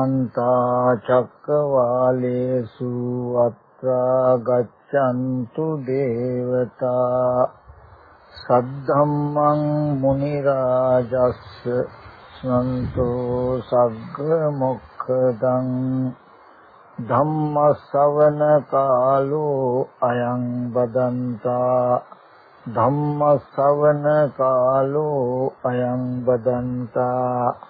සමන්ත චක්කවාලේසු අත්‍රා ගච්ඡන්තු දේවතා සද්ධම්මං මුනි රාජස් සන්තෝ සග්ග මොක්ඛදං ධම්ම ශ්‍රවණ කාලෝ අයං බදන්තා ධම්ම ශ්‍රවණ කාලෝ අයං බදන්තා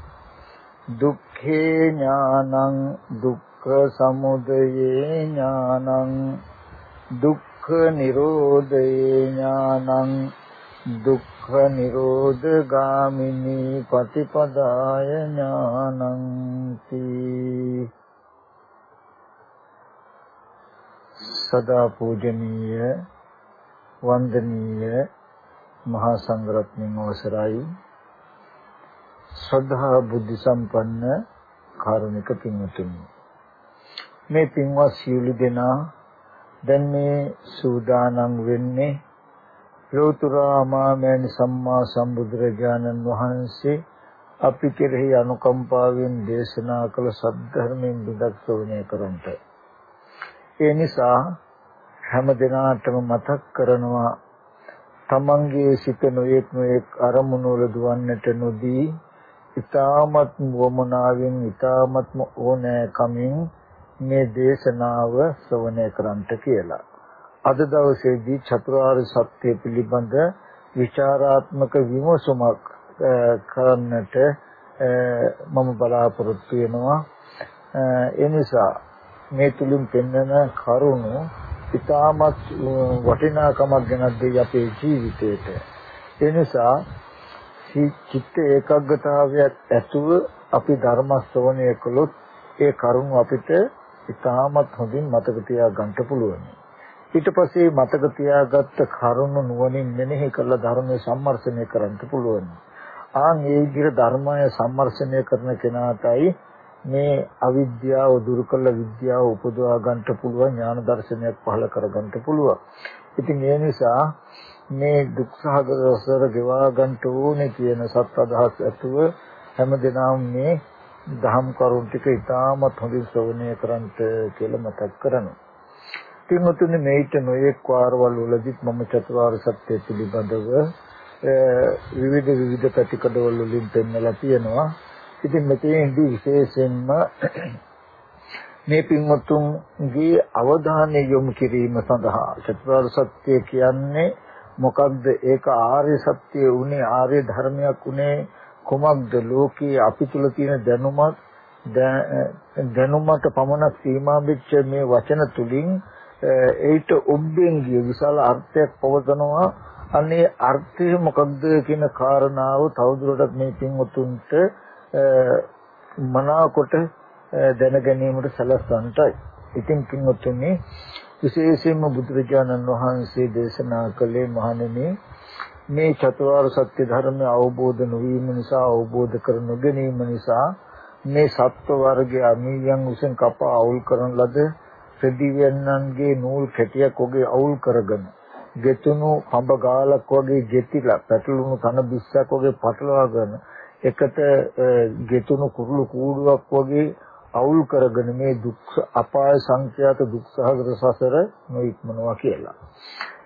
දුක්ඛේ ඥානං දුක්ඛ සමුදයේ ඥානං දුක්ඛ නිරෝධේ ඥානං දුක්ඛ නිරෝධ ගාමිනී පටිපදාය ඥානං තී සදා පූජනීය වන්දනීය මහා සංඝරත්නයන් අවසරයි. ශ්‍රද්ධා බුද්ධ සම්පන්න කාරුණික පින්වතුනි. මේ පින්වත් සියලු දෙනා දැන් මේ සූදානම් වෙන්නේ ලෝතුරාමාමෑණි සම්මා සම්බුදුරජාණන් වහන්සේ අපි කෙරෙහි අනුකම්පාවෙන් දේශනා කළ සද්ධර්මයෙන් විදක් ශ්‍රවණය කරන්ට ඒ නිසා හැම දිනාටම මතක් කරනවා තමන්ගේ සිත නොයෙක් නොයෙක් අරමුණු වල දුවන්නට නොදී ඊ타මත් වමනාවෙන් ඊ타මත්ම ඕනෑකමින් මේ දේශනාව ශ්‍රවණය කරන්ට කියලා. අද දවසේදී චතුරාර්ය සත්‍ය පිළිබඳ විචාරාත්මක විමසුමක් කරන්නට මම බලාපොරොත්තු වෙනවා. ඒ නිසා මේ තුලින් පෙන්වන කරුණු ඉතාමත් වටිනාකමක් ගෙනත් දෙයි අපේ ජීවිතේට. ඒ නිසා චිත්ත ඒකාග්‍රතාවයක් ඇතුව අපි ධර්ම ශ්‍රවණය කළොත් ඒ කරුණු අපිට ඉතාමත් හොඳින් මතක තියාගන්න පුළුවන්. ඊට පස්සේ මතක තියාගත්ත කරුණු නුවණින් මෙනෙහි කළ ධර්මයේ සම්මර්ෂණය කරන්න පුළුවන්. ආන් ඒ විදිහට ධර්මය සම්මර්ෂණය කරන කෙනාටයි මේ අවිද්‍යාව දුරු කළ විද්‍යාව උපදවා ගන්නට පුළුවන් ඥාන දර්ශනයක් පහළ කර ගන්නට පුළුවන්. ඉතින් ඒ නිසා මේ දුක්සහගත රසර ගෙවා ගන්නට ඕනේ කියන සත් අදහස් ඇතුව හැමදෙනාම මේ දහම් කරුණ ටික ඉතාමත් හොඳින් ශ්‍රවණය කරන්ට කියලා මතක් කරනවා. පින්වතුනි මේිට නොයෙක් වාරවල වලදීත් මම චතුරාර්ය සත්‍ය පිළිබඳව විවිධ විවිධ පැතිකඩවල වලින් පෙන්වලා තියෙනවා. ඉතින් මෙතෙන්දී විශේෂයෙන්ම මේ පින්වත්තුන්ගේ අවධානය යොමු කිරීම සඳහා චතුරාර්ය සත්‍ය කියන්නේ මොකක්ද ඒක ආර්ය සත්‍ය උනේ ආර්ය ධර්මයක් උනේ. කොමක්ද? ලෝකයේ අපි තුල තියෙන දැනුමත් දැනුමට පමණ සීමා වෙච්ච මේ වචන තුලින් ඒට ඔබෙන් ගිය විශාල අර්ථයක් පවතනවා. අනේ අර්ථය මොකක්ද කියන කාරණාව තවදුරටත් මේ පින්වතුන්ට මනාකොට දැන ගැනීමට සලස්වන්ටයි. ඉතින් පින්වත්නි විශේෂයෙන්ම බුදුරජාණන් වහන්සේ දේශනා කළේ මහණෙනි මේ චතුරාර්ය සත්‍ය ධර්මය අවබෝධ නොවීම නිසා අවබෝධ කර නොගැනීම නිසා මේ සත්ව වර්ගයේ අමීයන් උසෙන් කපා අවුල් කරන ලද ප්‍රතිවන්නන්ගේ නූල් කැටියක් වගේ අවුල් කරගෙන ගෙතුණු පඹ ගාලක් වගේ ගෙතිලා පැටළුණු තන බිස්සක් වගේ පටලවාගෙන එකට ගෙතුණු කුරුළු කූඩුවක් වගේ අවුල් කරගෙන මේ දුක් අපාය සංඛ්‍යාත දුක් සහගත සසර නොඉක්මනවා කියලා.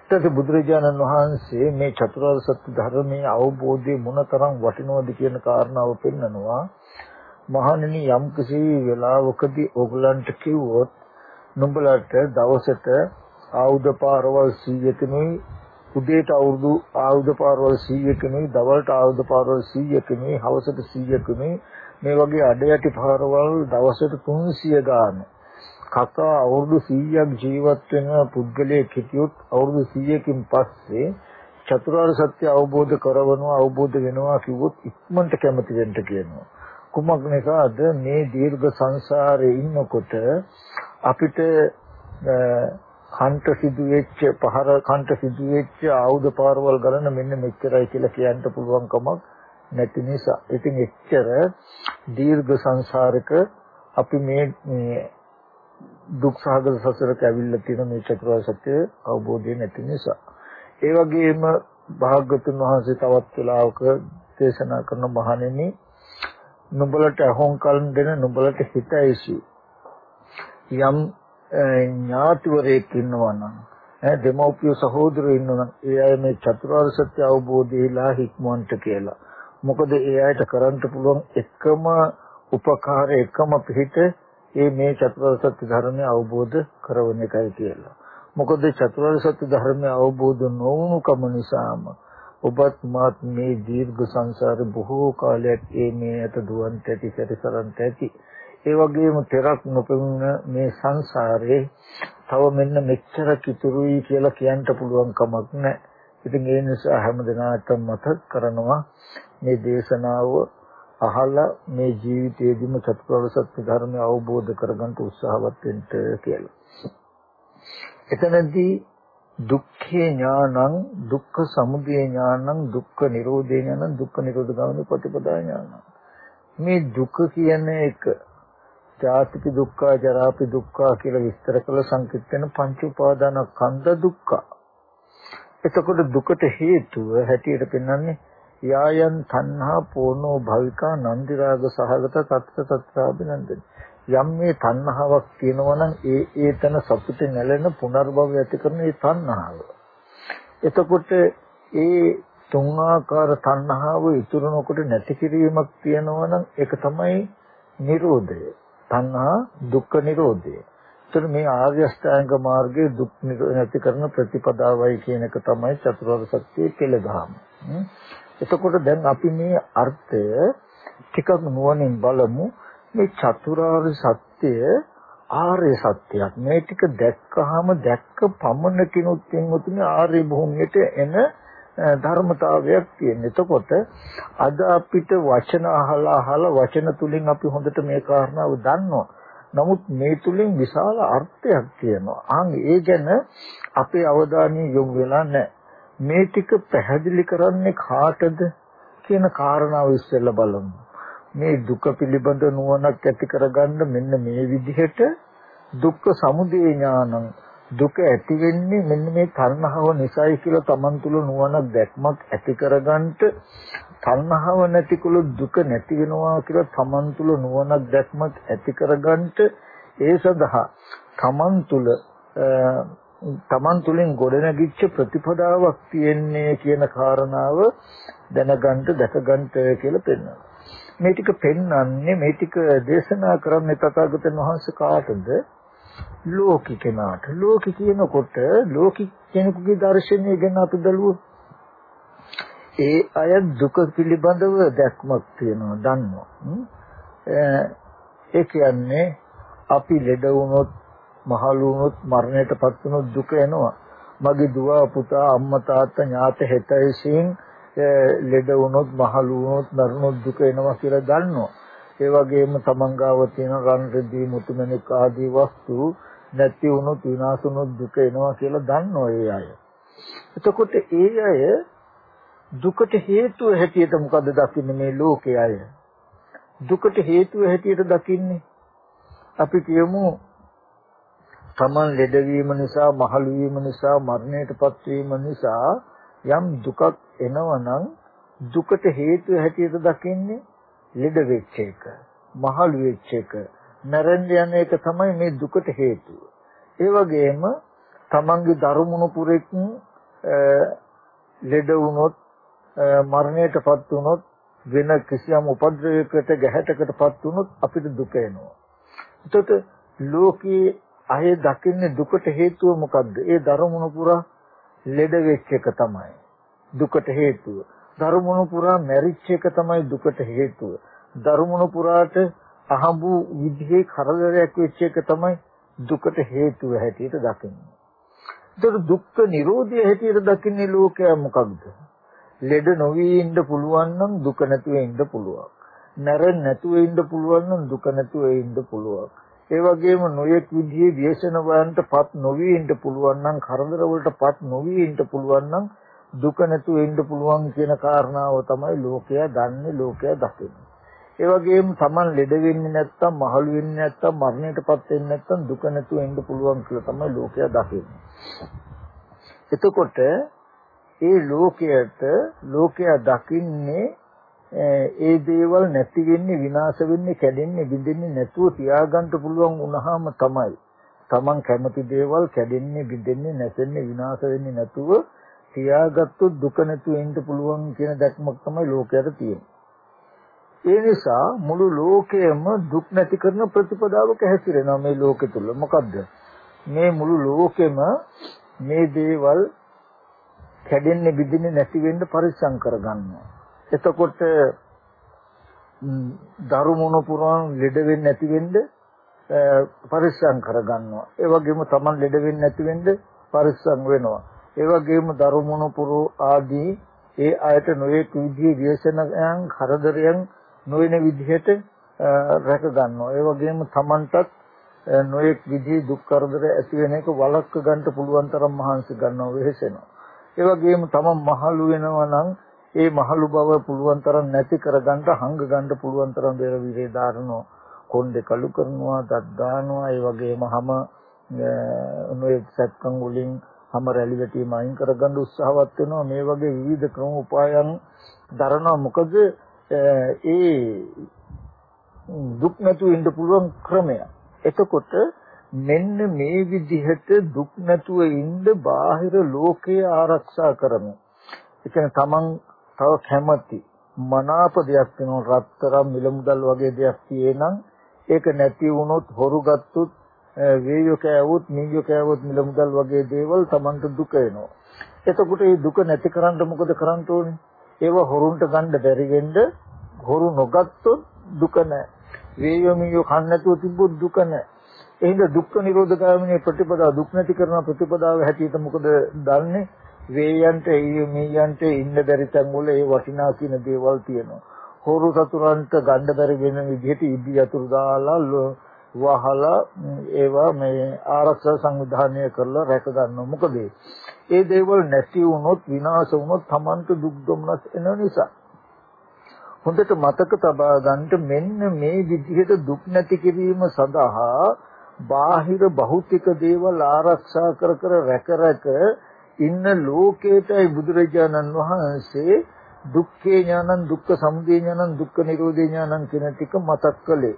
ඊට බුදුරජාණන් වහන්සේ මේ චතුරාර්ය සත්‍ය ධර්මයේ අවබෝධය මොනතරම් වටිනවද කියන කාරණාව පෙන්නනවා. මහණෙනි යම් කිසි වෙලාවකදී ඕගලන්ට කිව්වොත් නුඹලට දවසට ආයුධ පාරවල් 100කිනුයි උදේට අවුරුදු ආයුධ පාරවල් 100කිනුයි දවල්ට ආයුධ පාරවල් 100කිනුයි හවසට 100කිනුයි මේ වගේ අඩ යටි පාරවල් දවසට 300 ගාන කකා අවුරුදු 100ක් ජීවත් වෙන පුද්ගලයෙක් හිටියොත් අවුරුදු 100කින් පස්සේ චතුරාර්ය සත්‍ය අවබෝධ කරවනවා අවබෝධ වෙනවා කිව්වොත් ඉක්මනට කැමති වෙන්න කියනවා. කුමක් නිසාද මේ දීර්ඝ සංසාරේ ඉන්නකොට අපිට කන්ට සිදු වෙච්ච පහර කන්ට සිදු වෙච්ච ආයුධ පාරවල් ගණන මෙන්න මෙච්චරයි කියලා කියන්න පුළුවන් කමක් නැති නිසා. ඉතින් එච්චර දීර්ඝ සංසාරක අපි මේ මේ දුක් සහගත සසරක ඇවිල්ලා තියෙන මේ චතුරාර්ය සත්‍ය අවබෝධය නැති නිසා. ඒ වගේම භාග්‍යතුන් වහන්සේ තවත් වෙලාවක දේශනා කරන මහණෙනි නුඹලට අහොන්කල් දෙන නුඹලට හිතයිසි යම් ඥාතිවරයෙක් ඉන්නවා නම් ඈ දෙමෝපිය සහෝදරයෝ ඉන්නවා නම් ඒ අය මේ චතුරාර්ය සත්‍ය අවබෝධයලා හික්මවන්ට කියලා. මොකද ඒ අයට කරන්න පුළුවන් එකම උපකාරය එකම පිහිට ඒ මේ චතුරාර්ය සත්‍ය ධර්මය අවබෝධ කරවන එකයි කියලා. මොකද චතුරාර්ය සත්‍ය ධර්මය අවබෝධ නොවුණු කම නිසාම ඔබත් මාත් මේ දීර්ඝ සංසාරේ බොහෝ කාලයක් ඒ මේ අත දුවන්ට ඇති සැරිසරන්ට ඇති ඒ වගේම තෙරක් නොපෙමුණ මේ සංසාරේ තව මෙන්න මෙච්චර කිතුරුයි කියලා කියන්න පුළුවන් කමක් නැහැ. ඉතින් ඒ නිසා හැමදෙනාටම මතක් කරනවා මේ දේශනාව අහලා මේ ජීවිතයේදීම චතුරාර්ය සත්‍ය ධර්මය අවබෝධ කරගන්න උත්සාහවත් වෙන්න කියලා. එතනදී දුක්ඛේ ඥානං දුක්ඛ සමුදය ඥානං දුක්ඛ නිරෝධේ ඥානං දුක්ඛ නිරෝධ ගාමිනී ප්‍රතිපදා ඥානං මේ දුක කියන එක ජාතික දුක්ඛ, ජරාපි දුක්ඛ කියලා විස්තර කළ සංකීර්තන පංච උපාදාන කන්ද දුක්ඛ. එතකොට දුකට හේතුව හැටියට පෙන්වන්නේ යායන් තණ්හා පෝනෝ භවිකා නන්දි රාග සහගත තත්ත තත්‍රාබිනන්දන. යම් මේ තණ්හාවක් තියෙනවා නම් ඒ ඒතන සතුටේ නැලෙන පුනර්භවය ඇති කරන ඒ තණ්හාව. එතකොට ඒ තුන් ආකාර තණ්හාව ඉතුරු නොකොට නැති කිරීමක් තියෙනවා නම් ඒක තමයි නිරෝධය. තණ්හා දුක්ඛ නිරෝධය. ඒතර මේ ආර්ය අෂ්ටාංග මාර්ගයේ දුක් නැති කරන ප්‍රතිපදාවයි කියන එක තමයි චතුරාර්ය සත්‍යයේ පෙළදහම. එතකොට දැන් අපි මේ අර්ථය ටිකක් නුවණින් බලමු. මේ චතුරාර්ය සත්‍ය ආර්ය සත්‍යයක්. මේ ටික දැක්කහම දැක්ක පමණකිනුත් එන්නුතුනේ ආර්ය භූමියට එන ධර්මතාවයක් තියෙන. එතකොට අද අපිට වචන අහලා අහලා වචන තුලින් අපි හොඳට මේ කාරණාව දන්නවා. නමුත් මේ තුලින් විශාල අර්ථයක් තියෙනවා. ආන් ඒ ගැන අපේ අවධානය යොමු වෙලා නැහැ. මේ ටික පැහැදිලි කරන්නේ කාටද කියන කාරණාව ඉස්සෙල්ලා බලමු. මේ දුක පිළිබඳ නුවණක් ඇති කරගන්න මෙන්න මේ විදිහට දුක්ඛ සමුදය ඥානං දුක ඇති වෙන්නේ මෙන්න මේ තණ්හාව නිසායි කියලා Taman තුල නුවණක් දැක්මක් ඇති කරගන්නට තණ්හාව නැතිකුළු දුක නැති වෙනවා කියලා Taman තුල නුවණක් දැක්මක් ඇති කරගන්නට ඒ සඳහා Taman තුල Taman තුලින් ගොඩනැගිච්ච ප්‍රතිපදාවක් තියෙන්නේ කියන කාරණාව දැනගන්න දැකගන්න කියලා පෙන්වනවා. මේ ටික පෙන්වන්නේ මේ ටික දේශනා කරන්නේ තථාගතයන් වහන්සේ කාටද? ලෝකි කෙනාට ලෝකි කියනකොට ලෝකි කෙනෙකුගේ දර්ශනය ගැන අපි බැලුවොත් ඒ අය දුක පිළිබඳව දැක්මක් තියෙනවා දන්නවා. ඒ කියන්නේ අපි ලෙඩ වුණොත් මහලු වුණොත් මරණයටපත් වුණොත් දුක එනවා. මගේ දුව පුතා අම්මා තාත්තා ඥාත හෙතයිසින් ලෙඩ වුණොත් මහලු වුණොත් මරණොත් දුක එනවා කියලා දන්නවා. ඒ වගේම තමන් ගාව තියෙන රන් රෙදි මුතුමැණික් ආදී වස්තු නැති වුණොත් විනාශ වුණොත් දුක එනවා කියලා දන්නවා ඒ අය. එතකොට ඒ අය දුකට හේතුව හැටියට මොකද්ද දකින්නේ මේ ලෝකයේ අය? දුකට හේතුව හැටියට දකින්නේ අපි කියමු තමන් ලෙඩවීම නිසා මහලු වීම නිසා මරණයටපත් වීම නිසා යම් දුකක් එනවනම් දුකට හේතුව හැටියට දකින්නේ ලෙඩ වෙච්ච එක මහලු වෙච්ච එක මැරෙන්න යන එක තමයි මේ දුකට හේතුව. ඒ වගේම තමන්ගේ දරුමුණු පුරෙක් ලෙඩ වුණොත් මරණයටපත් වුණොත් වෙන කිසියම් උපද්‍රවයකට ගැහැටකටපත් වුණොත් අපිට දුක එනවා. එතකොට ලෝකයේ අය දකින්නේ දුකට හේතුව මොකද්ද? ඒ දරුමුණු පුරා ලෙඩ වෙච්ච එක තමයි දුකට හේතුව. දරුමුණු පුරා මැරිච්ච එක තමයි දුකට හේතුව. දරුමුණු පුරාට අහඹු විදිහේ කරදරයක් වෙච්ච එක තමයි දුකට හේතුව හැටියට දකින්නේ. ඒතර දුක්ඛ නිරෝධය හැටියට දකින්නේ ලෝකයා මොකක්ද? ලෙඩ නොවි ඉන්න පුළුවන් නම් දුක නැතුව ඉන්න පුළුවන්. නැරෙන්න නැතුව ඉන්න පුළුවන් නම් දුක නැතුව ඉන්න පුළුවන්. ඒ වගේම නොයෙක් විදිහේ ව්‍යසන වයන්ටපත් නොවි ඉන්න පුළුවන් නම් කරදර වලටපත් නොවි ඉන්න පුළුවන් නම් දුක නැතුව ඉන්න පුළුවන් කියන කාරණාව තමයි ලෝකයා දන්නේ ලෝකයා දකින්නේ. ඒ වගේම Taman ලෙඩ වෙන්නේ නැත්තම් මහලු වෙන්නේ නැත්තම් මරණයටපත් වෙන්නේ නැත්තම් දුක නැතුව ඉන්න පුළුවන් කියලා තමයි ලෝකයා දකින්නේ. එතකොට ඒ ලෝකයට ලෝකයා දකින්නේ ඒ දේවල් නැති වෙන්නේ විනාශ වෙන්නේ කැඩෙන්නේ බිඳෙන්නේ නැතුව තියාගන්න පුළුවන් වුණාම තමයි Taman කැමති දේවල් කැඩෙන්නේ බිඳෙන්නේ නැසෙන්නේ විනාශ වෙන්නේ නැතුව තියාගත්තොත් දුක නැතුව ඉන්න පුළුවන් කියන දැක්මක් තමයි ලෝකයට තියෙන්නේ. ඒ නිසා මුළු ලෝකයම දුක් නැති කරන ප්‍රතිපදාවක හැසිරෙනවා මේ ලෝකෙ තුල. මොකද්ද? මේ මුළු ලෝකෙම මේ දේවල් කැඩෙන්නේ බිඳෙන්නේ නැති වෙන්න පරිස්සම් කරගන්නවා. එතකොට දරුමුණ පුරාන් ලෙඩ වෙන්නේ නැති වෙන්න පරිස්සම් කරගන්නවා. ඒ වගේම Taman ලෙඩ වෙන්නේ නැති වෙන්න පරිස්සම් වෙනවා. ඒ වගේම දරුමුණ පුරෝ ආදී ඒ අයට නොයෙක් විදිහේ ව්‍යසනයන් කරදරයන් නොවන විදිහට රැක ගන්නවා. ඒ වගේම Tamanටත් නොයෙක් විදිහේ දුක් කරදර ඇති වෙන එක වළක්ව ගන්න පුළුවන් තරම් මහන්සි ගන්නවා වෙහෙසෙනවා. ඒ වගේම Taman මහලු වෙනවා නම් ඒ මහලු බව පුළුවන් තරම් නැති කරගන්න හංග ගන්න පුළුවන් තරම් දේර විරේ දාරනවා. කොණ්ඩේ කළු කරනවා, දත් දානවා, ඒ වගේම හැම නොයෙක් සත්කම් වලින් හැම රැලි වැටීම අයින් කරගන්න උත්සාහවත් වෙනවා. මේ වගේ විවිධ ක්‍රම උපායන් දරනවා. මොකද ඒ දුක් නැතුව ඉන්න පුළුවන් ක්‍රමය. එතකොට මෙන්න මේ විදිහට දුක් නැතුව ඉන්න බාහිර ලෝකය ආරක්ෂා කරමු. ඒ කියන්නේ තමන් තව කැමති මනාප දෙයක් වෙනවා රත්තරන් මිල මුදල් වගේ දෙයක් තියෙනනම් ඒක නැති වුණොත් හොරු ගත්තොත් වේයෝ කෑවොත් නීයෝ කෑවොත් මිල මුදල් වගේ දේවල් තමන්ට දුක එනවා. එතකොට මේ දුක නැති කරන්න මොකද කරන්න ඕනේ? ඒව හොරුන්ට ගන්න බැරි වෙන්න හොරු නොගත්තොත් දුක නැහැ. වේයමියෝ කන්න නැතුව තිබ්බොත් දුක නැහැ. එහෙනම් දුක්ඛ නිරෝධ ගාමිනී ප්‍රතිපදාව දුක් නැති කරන ප්‍රතිපදාව හැටියට මොකද දන්නේ? වේයන්ට මෙයන්ට ඉන්න බැරි තැන් වල ඒ වටිනා කියන දේවල් තියෙනවා. හොරු සතුරන්ට ගන්න බැරි වෙන විදිහට ඉදි යතුරු දාලා වහලා ඒවා මේ ආරක්ෂා සංවිධානය කරලා රැක ගන්නවා. මොකද ඒ දේවල් නැති වුණොත් විනාශ වුණොත් Tamanට දුක් දුම්නස් එන නිසා. හොඳට මතක තබා ගන්නට මෙන්න මේ විදිහට දුක් නැති කිරීම සඳහා බාහිර භෞතික දේවල් ආරක්ෂා කර කර රැක රැක ඉන්න ලෝකේටයි බුදුරජාණන් වහන්සේ දුක්ඛේ ඥානං දුක්ඛ සමුදය ඥානං දුක්ඛ නිරෝධේ ඥානං කියන ටික මතක් කළේ.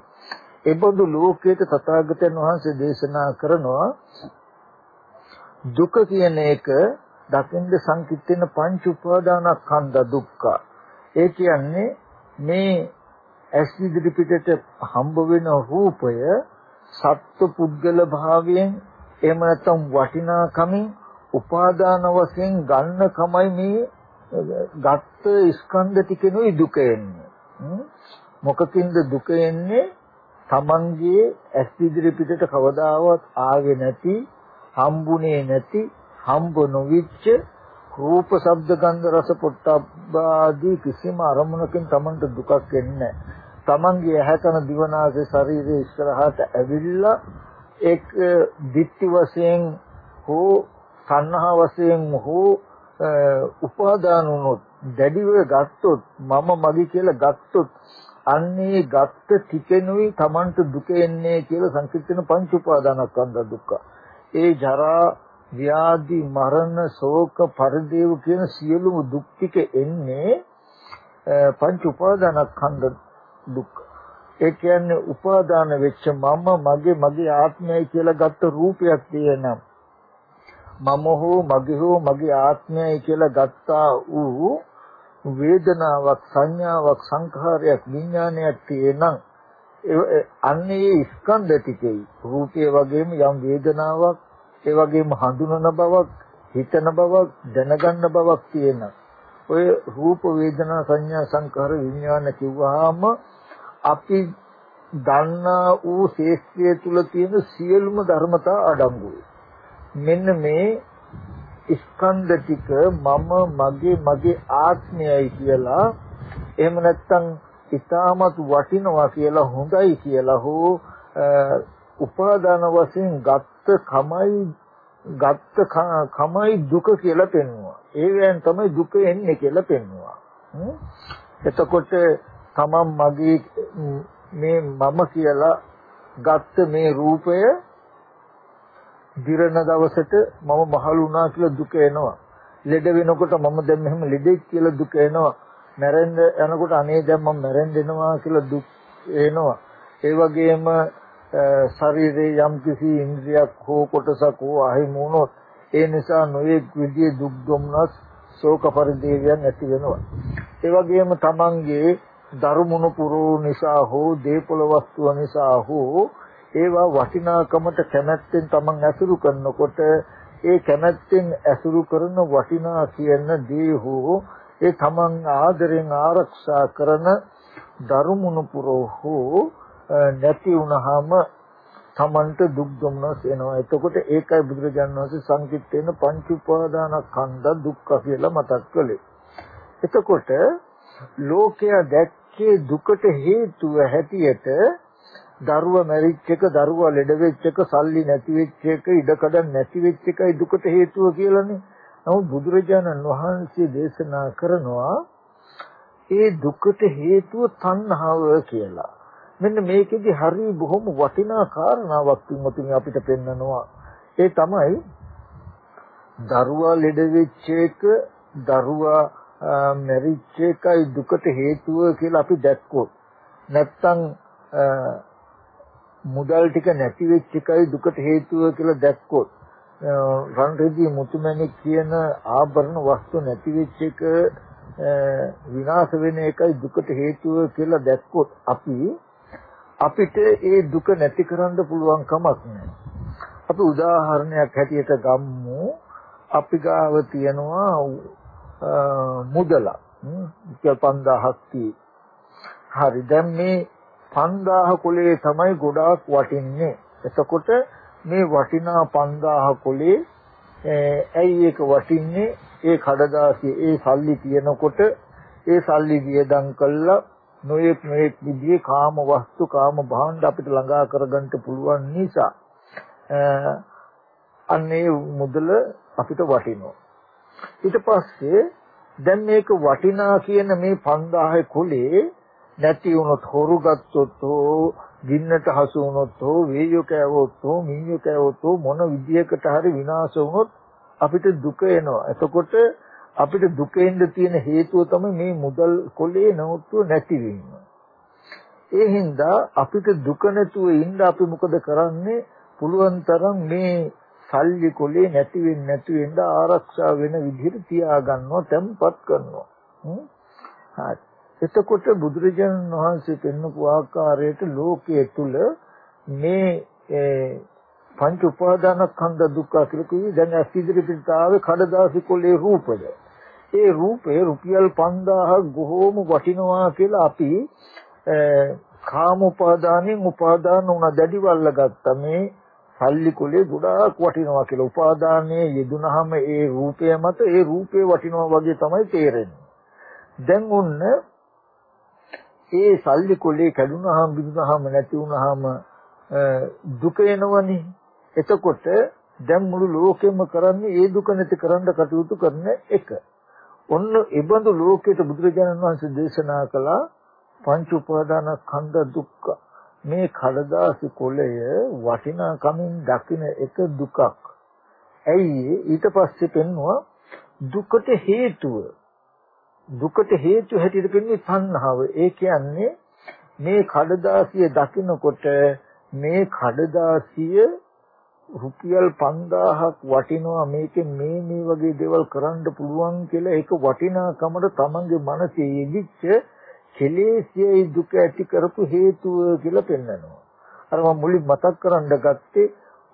ඒබඳු ලෝකේට තථාගතයන් වහන්සේ දේශනා කරනවා දුක කියන එක දකින්ද සංකිටෙන පංච උපාදානස්කන්ධ දුක්ඛ. ඒ කියන්නේ මේ ඇස් ඉදිරි පිටට හම්බ වෙන රූපය සත්ව පුද්ගල භාවයෙන් එහෙම නැත්නම් වටිනාකමින් උපාදාන වශයෙන් ගන්න කමයි මේ ගත්ත ස්කන්ධ ටිකෙනුයි දුක එන්නේ. මොකකින්ද දුක එන්නේ? Tamanගේ ඇස් ඉදිරි පිටට කවදාවත් ආවේ නැති හම්බුනේ නැති හම්බ නොවිච්ච රූප ශබ්ද ගන්ධ රස පොට්ටබ්බාදී කිසිම අරමුණකින් Tamanට දුකක් එන්නේ තමන්ගේ ඇහැකන දිවනාසය ශරීරයේ ඉස්සරහට ඇවිල්ලා එක් දිට්ඨි වශයෙන් හෝ සංහා වශයෙන් හෝ උපාදාන වුණොත් දැඩිව ගත්තොත් මම මගේ කියලා ගත්තොත් අන්නේ ගත්ත ටිකෙනුයි Tamanට දුක එන්නේ කියලා සංකීර්ණ පංච උපාදානස්කන්ධ දුක්ඛ. ඒ ජරා ව්‍යාධි මරණ ශෝක පරිදේව කියන සියලුම දුක් ටික එන්නේ පංච උපාදානස්කන්ධ දුක්. ඒ කියන්නේ උපාදාන වෙච්ච මම මගේ මගේ ආත්මයයි කියලා ගත්ත රූපයක් තියෙනම් මම හෝ මගේ හෝ මගේ ආත්මයයි කියලා ගත්තා වූ වේදනාවක් සංඥාවක් සංඛාරයක් විඥානයක් තියෙනම් අන්නේ ස්කන්ධ ටිකේ රූපය වගේම යම් වේදනාවක් ඒ වගේම හඳුනන බවක් හිතන බවක් දැනගන්න බවක් තියෙනවා. ඔය රූප වේදනා සංඥා සංකාර විඥාන කිව්වහම අපි දන්නා වූ ශේෂ්ත්‍රය තුල තියෙන සියලුම ධර්මතා අඩංගුයි. මෙන්න මේ ස්කන්ධ ටික මම මගේ මගේ ආත්මයයි කියලා එහෙම නැත්නම් ඊටමත් වටිනවා කියලා හොඳයි කියලා හෝ උපාදාන වශයෙන් ගත්ත කමයි ගත්ත කමයි දුක කියලා පෙන්වුවා. ඒවෙන් තමයි දුක එන්නේ කියලා පෙන්වුවා. එතකොට තමන් මගේ මේ මම කියලා ගත්ත මේ රූපය දිරන දවසට මම මහලු වුණා කියලා දුක එනවා. ලෙඩ වෙනකොට මම දැන් මෙහෙම ලෙඩෙක් කියලා දුක එනවා. මැරෙන්න යනකොට අනේ දැන් මම මැරෙන්න එනවා කියලා දුක් එනවා. ඒ වගේම ශරීරයේ යම් කිසි ඉන්ද්‍රියක් හෝ කොටසක් හෝ අහිමි වුණොත් ඒ නිසා නොයෙක් විදිහේ දුක් දුම්නස් ශෝක පරිදේවයන් ඇති වෙනවා. ඒ වගේම තමන්ගේ ධර්මුණු පුරෝ නිසා හෝ දීපල වස්තුව නිසා හෝ ඒවා වටිනාකමට කැමැත්තෙන් තමන් ඇසුරු කරනකොට ඒ කැමැත්තෙන් ඇසුරු කරන වටිනා කියන දේ හෝ ඒ තමන් ආදරෙන් ආරක්ෂා කරන ධර්මුණු පුරෝ හෝ නැති වුනහම තමන්ට දුක් දුම්නස් එනවා. එතකොට ඒකයි බුදුරජාණන් වහන්සේ සංකිට්ඨේන පංච උපාදානස්කන්ධ දුක්ඛ කියලා මතක් කළේ. එතකොට ලෝකයා දැක්කේ දුකට හේතුව හැටියට දරුවා මැරිච්ච එක, දරුවා ලෙඩ වෙච්ච එක, සල්ලි නැති වෙච්ච එක, ඉඩකඩ නැති වෙච්ච එකයි දුකට හේතුව කියලානේ. නමුත් බුදුරජාණන් වහන්සේ දේශනා කරනවා ඒ දුකට හේතුව තණ්හාව කියලා. මෙන්න මේකෙදි හරි බොහොම වටිනා කාරණාවක් තුමුතුනි අපිට පෙන්නනවා. ඒ තමයි දරුවා ලෙඩ වෙච්ච එක, දරුවා මැරිච්ච එකයි දුකට හේතුව කියලා අපි දැක්කොත්. නැත්තම් මුදල් ටික නැති වෙච්ච එකයි දුකට හේතුව කියලා දැක්කොත්. රන් රෙදි මුතුමැණික් කියන ආභරණ වස්තු නැති වෙච්ච එක විනාශ වෙන එකයි දුකට හේතුව කියලා දැක්කොත් අපි අපිට ඒ දුක නැති කරන්න පුළුවන් කමක් නැහැ. අපි උදාහරණයක් හැටියට ගම්මු. අපි ගාව තියනවා මුදල රුපියල් 5000ක් තියෙයි. හරි දැන් මේ 5000 කුලේ තමයි ගොඩාක් වටින්නේ. එතකොට මේ වටිනා 5000 කුලේ ඇයි ඒක වටින්නේ? ඒ කඩදාසිය ඒ සල්ලි තියනකොට ඒ සල්ලි වියදම් කළා නොයෙක් නොයෙක් විදිහේ කාම වස්තු කාම භාණ්ඩ අපිට ළඟා කරගන්න පුළුවන් නිසා අන්නේ මුදල අපිට වටිනවා ඊට පස්සේ දැන් මේක වටිනා කියන මේ 5000 කුලේ නැති වුණොත් හොරු ගත්තොත් හෝ ගින්නට හසු වුණොත් හෝ වේයෝ කෑවොත් හෝ මීයෝ කෑවොත් හෝ මොන විදියකට හරි විනාශ වුණොත් අපිට දුක එනවා. එතකොට අපිට දුකෙන්ද තියෙන හේතුව තමයි මේ මුදල් කොලේ නවත්ව නැතිවීම. ඒ හින්දා අපිට දුක නැතුව ඉන්න අපි මොකද කරන්නේ? පුළුවන් තරම් මේ සල්ලි කොලේ නැති වෙන්නේ නැති වෙන්න ආරක්ෂා වෙන විදිහට තියාගන්නවා තැම්පත් කරනවා. හරි එතකොට බුදුරජාණන් වහන්සේ පෙන්වපු ආකාරයට ලෝකයේ තුල මේ පංච උපාදානස්කන්ධ දුක්ඛ කියලා කිව්වේ දැන් ඇස් ඉදිරියට ආවේ කඩදාසි කොලේ රූපද? ඒ රූපේ රුපියල් 5000 බොහෝම වටිනවා කියලා අපි කාම උපාදානෙන් උපාදාන උනා දැඩි වල්ල ගත්තා මේ සල්ලි කුලේ ගොඩාක් වටිනවා කියලා උපාදානයේ යෙදුනහම ඒ රූපය මත ඒ රූපේ වටිනවා වගේ තමයි තේරෙන්නේ. දැන් ඔන්න ඒ සල්ලි කුලේ කැඩුනහම බිඳුනහම නැති වුනහම දුක එනවනේ. එතකොට දැන් මුළු ලෝකෙම කරන්නේ ඒ දුක නැති කරන්න කටයුතු කරන එක. ඔන්න ඒබඳු ලෝකයට බුදුරජාණන් වහන්සේ දේශනා කළා පංච උපාදාන ස්කන්ධ දුක්ඛ මේ කඩදාසි කොළය වටිනා කමින් දකින එක දුකක්. ඇයි ඊට පස්සේ පෙන්නවා දුකට හේතුව. දුකට හේතු හැටියට පෙන්වන්නේ තණ්හාව. ඒ කියන්නේ මේ කඩදාසිය දකිනකොට මේ කඩදාසිය රුපියල් 5000ක් වටිනවා මේකෙන් මේ මේ වගේ දේවල් කරන්න පුළුවන් කියලා ඒක වටිනාකමට තමන්ගේ මනසේ යෙදිච්ච කෙලෙසියයි දුක ඇති කරපු හේතුව කියලා පෙන්වනවා. අර මම මුලින් මතක් කරන්න ගත්තේ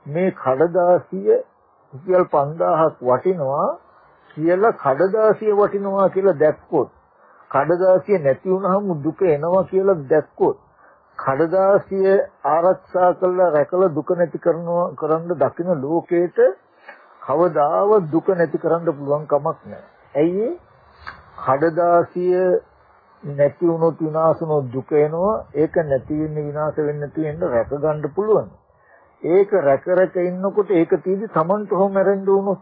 මේ කඩදාසිය රුපියල් 5000ක් වටිනවා කියලා කඩදාසිය වටිනවා කියලා දැක්කොත් කඩදාසිය නැති වුනහම දුක එනවා කියලා දැක්කොත් කඩදාසිය ආරක්ෂා කරලා රැකලා දුක නැති කරනවා කරන්න දකින ලෝකේට කවදාවත් දුක නැති කරන්න පුළුවන් කමක් නැහැ. ඇයි කඩදාසිය නැති වුණොත් විනාශ වුණොත් දුක එනවා. ඒක නැති වෙන්න විනාශ වෙන්න නැති වෙන්න රැක ගන්න පුළුවන්. ඒක රැක රැක ඉන්නකොට ඒක තීදි Tamanට හොම මැරෙන්න උනොත්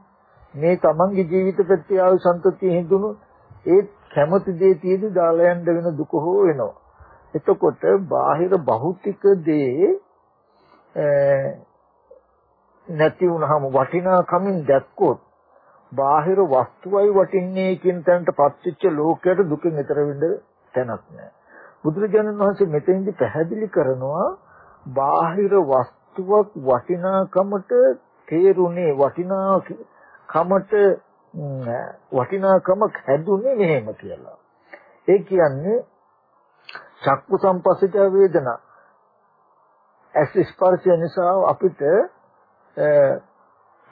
මේ Tamanගේ ජීවිත ප්‍රත්‍ය ආයු සම්පතිය හිඳුනොත් ඒ කැමති දේ තීදි දාලා යන්න වෙන දුක හෝ වෙනවා. එතකොට බාහිර භෞතික දේ නැති වුනහම වටිනාකමින් දැක්කොත් බාහිර වස්තුවයි වටින්නේ කියන තැනට පත්වෙච්ච ලෝකයට දුකෙන් ඈතර වෙන්න තැනක් නැහැ. බුදුරජාණන් වහන්සේ මෙතෙන්දි පැහැදිලි කරනවා බාහිර වස්තුවක් වටිනාකමට තේරුනේ වටිනාකමට වටිනාකමක් හැදුනේ මෙහෙම කියලා. ඒ කියන්නේ චක්කු සම්පස්සජ වේදනා ඇස් ස්පර්ශය නිසා අපිට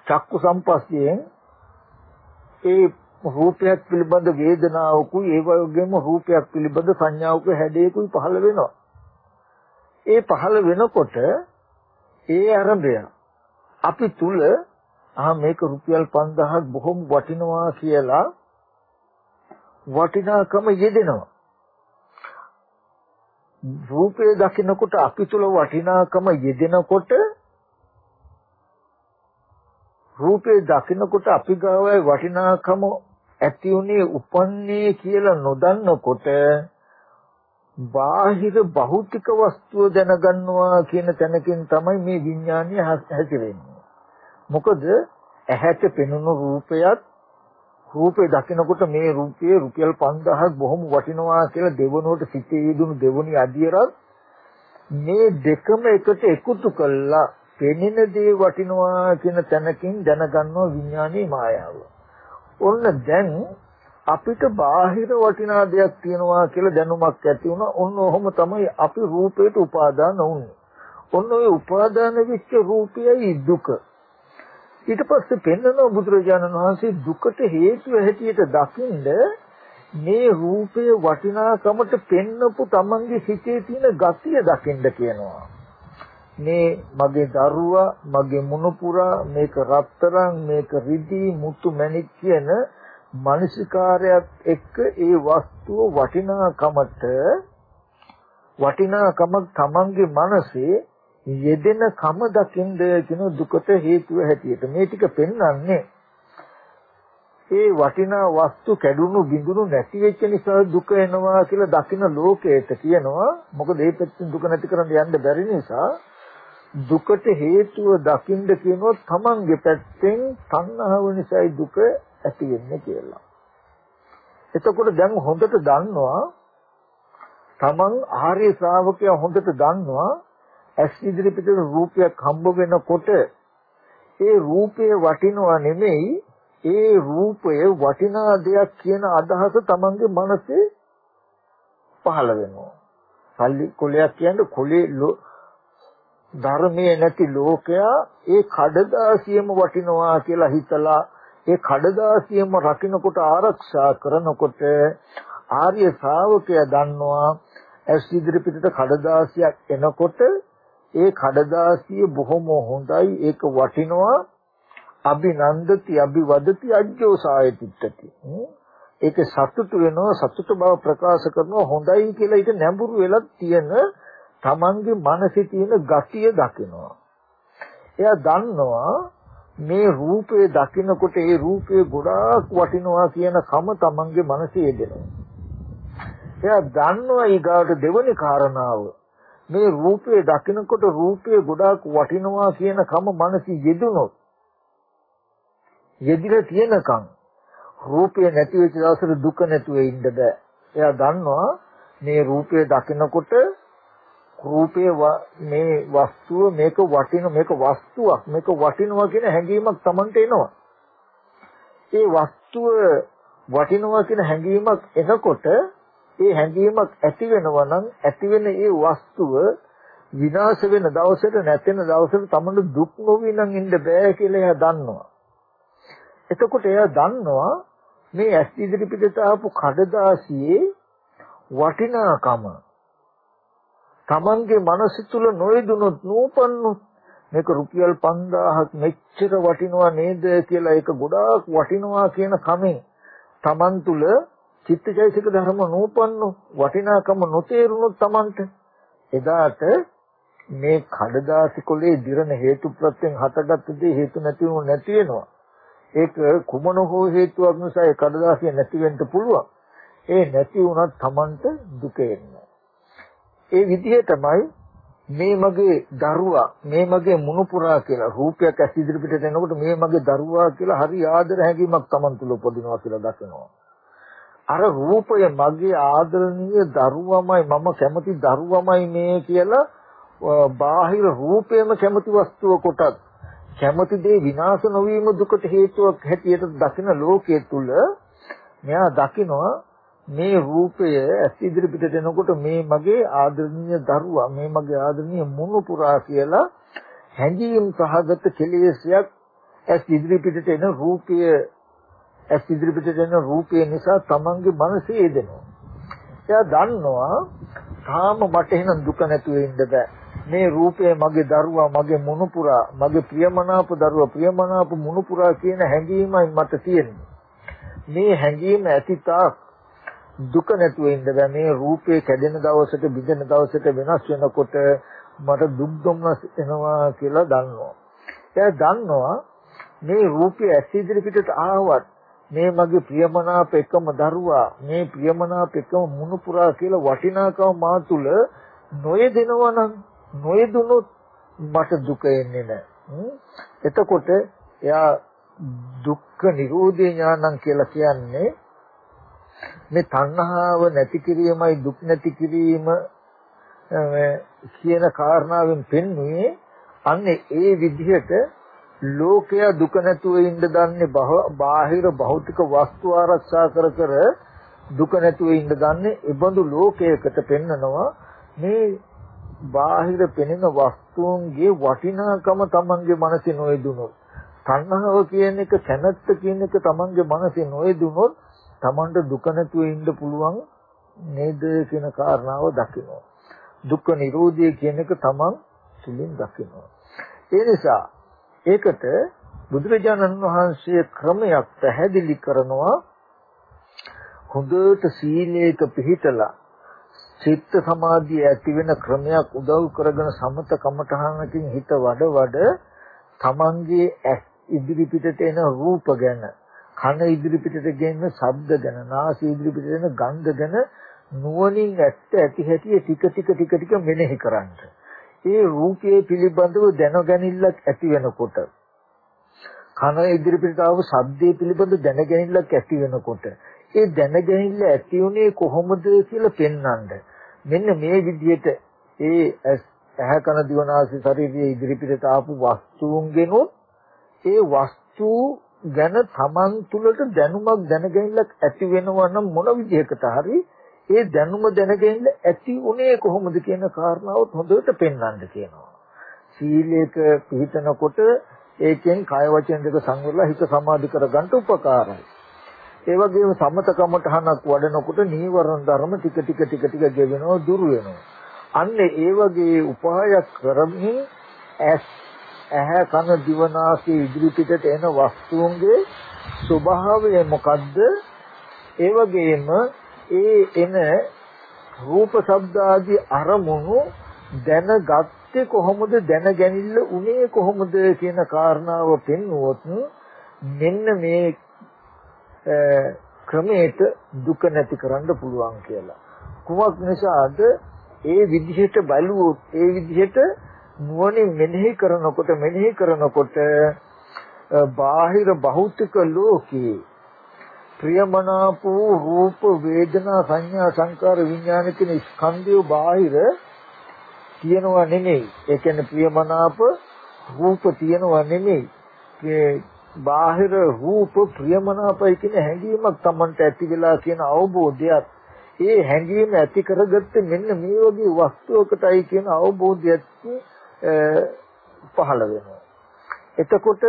චක්කු සම්පස්යෙන් ඒ රූපයක් පිළිබඳ වේදනාවකුයි ඒ වගේම රූපයක් පිළිබඳ සංඥාවක හැඩයකුයි පහළ වෙනවා. ඒ පහළ වෙනකොට ඒ අරබය අපි තුල ආ මේක රුපියල් 5000ක් බොහොම වටිනවා කියලා වටිනාකම යෙදෙනවා. රූපය දකිනකොට අපි තුල වටිනාකම යෙදෙනකොට රූපේ දකිනකොට අපි ගාවයි වටිනාකම ඇති උනේ උපන්නේ කියලා නොදන්නකොට බාහිර භෞතික වස්තුව දැනගන්නවා කියන තැනකින් තමයි මේ විඥානය හැසිරෙන්නේ. මොකද ඇහැට පෙනුණු රූපයත් රූපේ දකිනකොට මේ රූපයේ රුපියල් 5000ක් බොහොම වටිනවා කියලා දෙවනුවට සිටේ යෙදුණු දෙවනි අධියරත් මේ දෙකම එකට එකතු කළා පෙනෙන දේ වටිනවා කියන තැනකින් දැනගන්නවා විඥානයේ මායාව. ඔන්න දැන් අපිට බාහිර වටිනා දෙයක් තියෙනවා කියලා දැනුමක් ඇති වුණා. ඔන්න ඔහොම තමයි අපි රූපයට උපාදාන වුනේ. ඔන්න ඔය උපාදාන වෙච්ච රූපයයි දුක. ඊට පස්සේ පෙන්වන බුදුරජාණන් වහන්සේ දුකට හේතුව හැටියට දකින්ද මේ රූපයේ වටිනාකමට පෙන්නපු තමන්ගේ හිතේ තියෙන ගතිය දකින්න කියනවා. මේ මගේ දරුවා, මගේ මුණුපුරා, මේක රත්තරන්, මේක රිදී, මුතු මැණික් කියන මානසිකාරයත් එක්ක ඒ වස්තුව වටිනාකමට වටිනාකමක් තමන්ගේ මනසේ යෙදෙන කම දකින්ද කියන දුකට හේතුව හැටියට. මේ ටික පෙන්වන්නේ ඒ වටිනා වස්තු කැඩුණු බිඳුණු නැති වෙච්ච නිසා දුක එනවා කියලා දකින ලෝකයට කියනවා. මොකද ඒ පැත්තෙන් දුක නැති කරන්න යන්න බැරි නිසා දුකට හේතුව දකින්න කියනොත් තමන්ගේ පැත්තෙන් තණ්හාව නිසායි දුක ඇති වෙන්නේ කියලා. එතකොට දැන් හොඳට දන්නවා තමන් ආර්ය ශ්‍රාවකයා හොඳට දන්නවා ඇස් ඉදිරි පිටට රූපයක් හම්බ වෙනකොට ඒ රූපය වටිනවා නෙමෙයි ඒ රූපය වටිනා දෙයක් කියන අදහස තමන්ගේ මනසේ පහළ වෙනවා. සල්ලි කොලයක් කියන්නේ කොලේ ධර්මයේ නැති ලෝකයා ඒ කඩදාසියම වටිනවා කියලා හිතලා ඒ කඩදාසියම රකින්නකොට ආරක්ෂා කරනකොට ආර්ය ශ්‍රාවකයා දන්නවා ඇස් ඉදිරි පිටට කඩදාසියක් එනකොට ඒ කඩදාසිය බොහොම හොඳයි ඒක වටිනවා. අභිනන්දති අභිවදති අජ්ජෝසාය තිට්ඨති. ඒක සතුටු වෙනවා සතුට බව ප්‍රකාශ කරනවා හොඳයි කියලා ඊට නැඹුරු වෙලා තියෙන Tamange මනසේ තියෙන ගතිය දකිනවා. එයා දන්නවා මේ රූපය දකිනකොට ඒ රූපය ගොඩාක් වටිනවා කියන කම Tamange මනසේ යෙදෙනවා. එයා දන්නවා ඊගාට දෙවෙනි කාරණාව. මේ රූපය දකිනකොට රූපය ගොඩාක් වටිනවා කියන කම මනසි යෙදුනොත් යෙදිලා තියෙනකන් රූපය නැති වෙච්ච දවසට දුක නැතුව ඉන්න බෑ. එයා දන්නවා මේ රූපය දකිනකොට රූපය මේ වස්තුව මේක වටින මේක වස්තුවක් මේක වටිනවා කියන හැඟීමක් Tamanට එනවා. ඒ වස්තුව වටිනවා කියන හැඟීමක් එනකොට ඒ හැඟීමක් ඇති වෙනවා නම් ඇති වෙන ඒ වස්තුව විනාශ වෙන දවසට නැතෙන දවසට තමන්න දුක් නොවි නම් ඉන්න බෑ කියලා එයා දන්නවා. එතකොට එයා දන්නවා මේ ඇස් ඉදිරි පිටට ආපු කඩදාසියේ වටිනාකම තමන්ගේ මනස තුල නොයදුනොත් නූපන්නොත් මේක රුපියල් 5000ක් මෙච්චර වටිනවා නේද කියලා ඒක ගොඩාක් වටිනවා කියන කමෙන් තමන් තුල චිත්තචෛතසික ධර්ම නූපන්නොත් වටිනාකම නොතේරුනොත් තමන්ට එදාට මේ කඩදාසි කොලේ දිරන හේතු ප්‍රත්‍යයෙන් හටගත්ත දේ හේතු නැති වුණ නැති වෙනවා. ඒක කුමන හෝ හේතුවක් නිසා ඒ කඩදාසිය නැති වෙන්න පුළුවන්. ඒ නැති වුණත් Tamanට දුක එන්නේ. ඒ විදිහටමයි මේ මගේ දරුවා මේ මගේ මුණුපුරා කියලා රූපයක් ඇස් ඉදිරිපිට එනකොට මේ මගේ දරුවා කියලා හරි ආදර හැඟීමක් Taman තුල උපදිනවා කියලා දකිනවා. අර රූපය මගේ ආදරණීය දරුවමයි මම කැමති දරුවමයි මේ කියලා බාහිර රූපේම කැමති වස්තුව කොටත් කැමති දේ විනාශ නොවීම දුකට හේතුවක් හැටියට දකින ලෝකයේ තුල මෙයා දකිනවා මේ රූපය ඇස් ඉදිරි පිටට එනකොට මේ මගේ ආදරණීය දරුවා මේ මගේ ආදරණීය මුණුපුරා කියලා හැඟීම් සහගත කෙලෙසයක් ඇස් ඉදිරි පිටට එන රූපය ඇස් ඉදිරි පිටට එන රූපය නිසා තමන්ගේ මනසේ එදෙනවා. එයා දන්නවා තාම මට එහෙනම් දුක නැතුව ඉන්න බෑ. මේ රූපය මගේ දරුවා මගේ මුණුපුරා මගේ ප්‍රියමනාප දරුවා ප්‍රියමනාප මුණුපුරා කියන හැඟීමයි මට තියෙන්නේ මේ හැඟීම ඇතිතාක් දුක නැතුව ඉන්න බෑ. මේ රූපේ කැඩෙන දවසට බිඳෙන දවසට වෙනස් වෙනකොට මට දුක් දුම්නස් එනවා කියලා දන්නවා. එයා දන්නවා මේ රූපය ඇස් ඉදිරි පිටට ආවත් මේ මගේ ප්‍රියමනාප එකම දරුවා මේ ප්‍රියමනාප එකම මුණුපුරා කියලා වටිනාකම මා තුල නොයෙදෙනවා නම් නොයදුනොත් මට දුක එන්නේ නැහැ. එතකොට එයා දුක්ඛ නිරෝධේ ඥානං කියලා කියන්නේ මේ තණ්හාව නැති කිරීමයි දුක් නැති කිරීම කියන කාරණාවෙන් පෙන්වුවේ අන්නේ ඒ විදිහට ලෝකයා දුක නැතුව ඉන්න දන්නේ බාහිර භෞතික වස්තු ආරක්ෂා කර කර දුක නැතුව ඉන්න දන්නේ ඒබඳු ලෝකයකට පෙන්නනවා. මේ බාහිර පෙනෙන වස්තුන්ගේ වටිනාකම තමන්ගේ මනසේ නොයදුනොත් තණ්හාව කියන එක කැමැත්ත කියන එක තමන්ගේ මනසේ නොයදුනොත් තමන්ට දුක නැතුව ඉන්න පුළුවන් නේද කියන කාරණාව දකිනවා. දුක්ඛ නිරෝධය කියන එක තමන් තුලින් දකිනවා. ඒ නිසා ඒකට බුදුරජාණන් වහන්සේ ක්‍රමයක් පැහැදිලි කරනවා. හොඳට සීලයක පිහිටලා චිත්ත සමාධිය ඇති වෙන ක්‍රමයක් උදව් කරගෙන සමත කමඨහනකින් හිත වඩ වඩ තමන්ගේ ඇස් ඉදිරි පිටට එන රූප ගැන කන ඉදිරි පිටට ගෙන්න ශබ්ද ගැන නාසය ඉදිරි පිටට එන ගන්ධ ගැන නුවණින් ඇත්ත ඇති හැටි ටික ටික ටික ටික මෙනෙහි කරන්න. ඒ රූපයේ පිළිබඳව දැනගැනිල්ලක් ඇති වෙනකොට කන ඉදිරි පිටට ආව ශබ්දයේ පිළිබඳව දැනගැනිල්ලක් ඇති වෙනකොට ඒ දැනගැනිල්ල ඇති උනේ කොහොමද කියලා පෙන්වන්න. මෙන්න මේ විදිහට ඒ ඇහැ කන දිවනාසය ශරීරයේ ඉදිරිපිට ආපු වස්තුන්ගෙනුත් ඒ වස්තු ගැන Taman තුලට දැනුමක් දැනගැනීමක් ඇති වෙනවා නම් මොන විදිහකට හරි ඒ දැනුම දැනගැනීම ඇති උනේ කොහොමද කියන කාරණාවත් හොඳට පෙන්වන්න කියනවා. සීලයක පිළිතනකොට ඒකෙන් කය වචන දෙක සංවරලා හිත සමාධි කරගන්න උපකාරයි. ඒ වගේම සමතකමටහනක් වඩනකොට නීවරණ ධර්ම ටික ටික ටික ටික ගෙවෙනවා දුර වෙනවා. අන්න ඒ වගේ උපායක් කරමින් ඇස් ඇහැ කන දිව නාසය ඉදිරි පිටට එන වස්තුන්ගේ ස්වභාවය මොකද්ද? ඒ වගේම ඒ එන රූප ශබ්ද ආදී අරමුණු දැනගත්තේ කොහොමද දැනගැනිල්ල උනේ කොහොමද කියන කාරණාව පෙන්වුවොත් මෙන්න මේ ක්‍රමයට දුක නැති කරන්න පුළුවන් කියලා. කුමක් නිසාද? ඒ විදිහට බලුවොත් ඒ විදිහට නුවණින් මෙනෙහි කරනකොට මෙනෙහි කරනකොට බාහිර භෞතික ලෝකේ ප්‍රියමනාප රූප වේදනා සංඥා සංකාර විඥාන කියන ස්කන්ධය බාහිර තියෙනවා නෙමෙයි. ඒ කියන්නේ ප්‍රියමනාප රූප තියෙනවා නෙමෙයි. බාහිර රූප ප්‍රියමනාපයි කියන හැඟීමක් Tamanට ඇති වෙලා කියන අවබෝධයත් ඒ හැඟීම ඇති කරගත්තේ මෙන්න මේ වගේ වස්තුවකටයි කියන අවබෝධයත් පහළ වෙනවා. එතකොට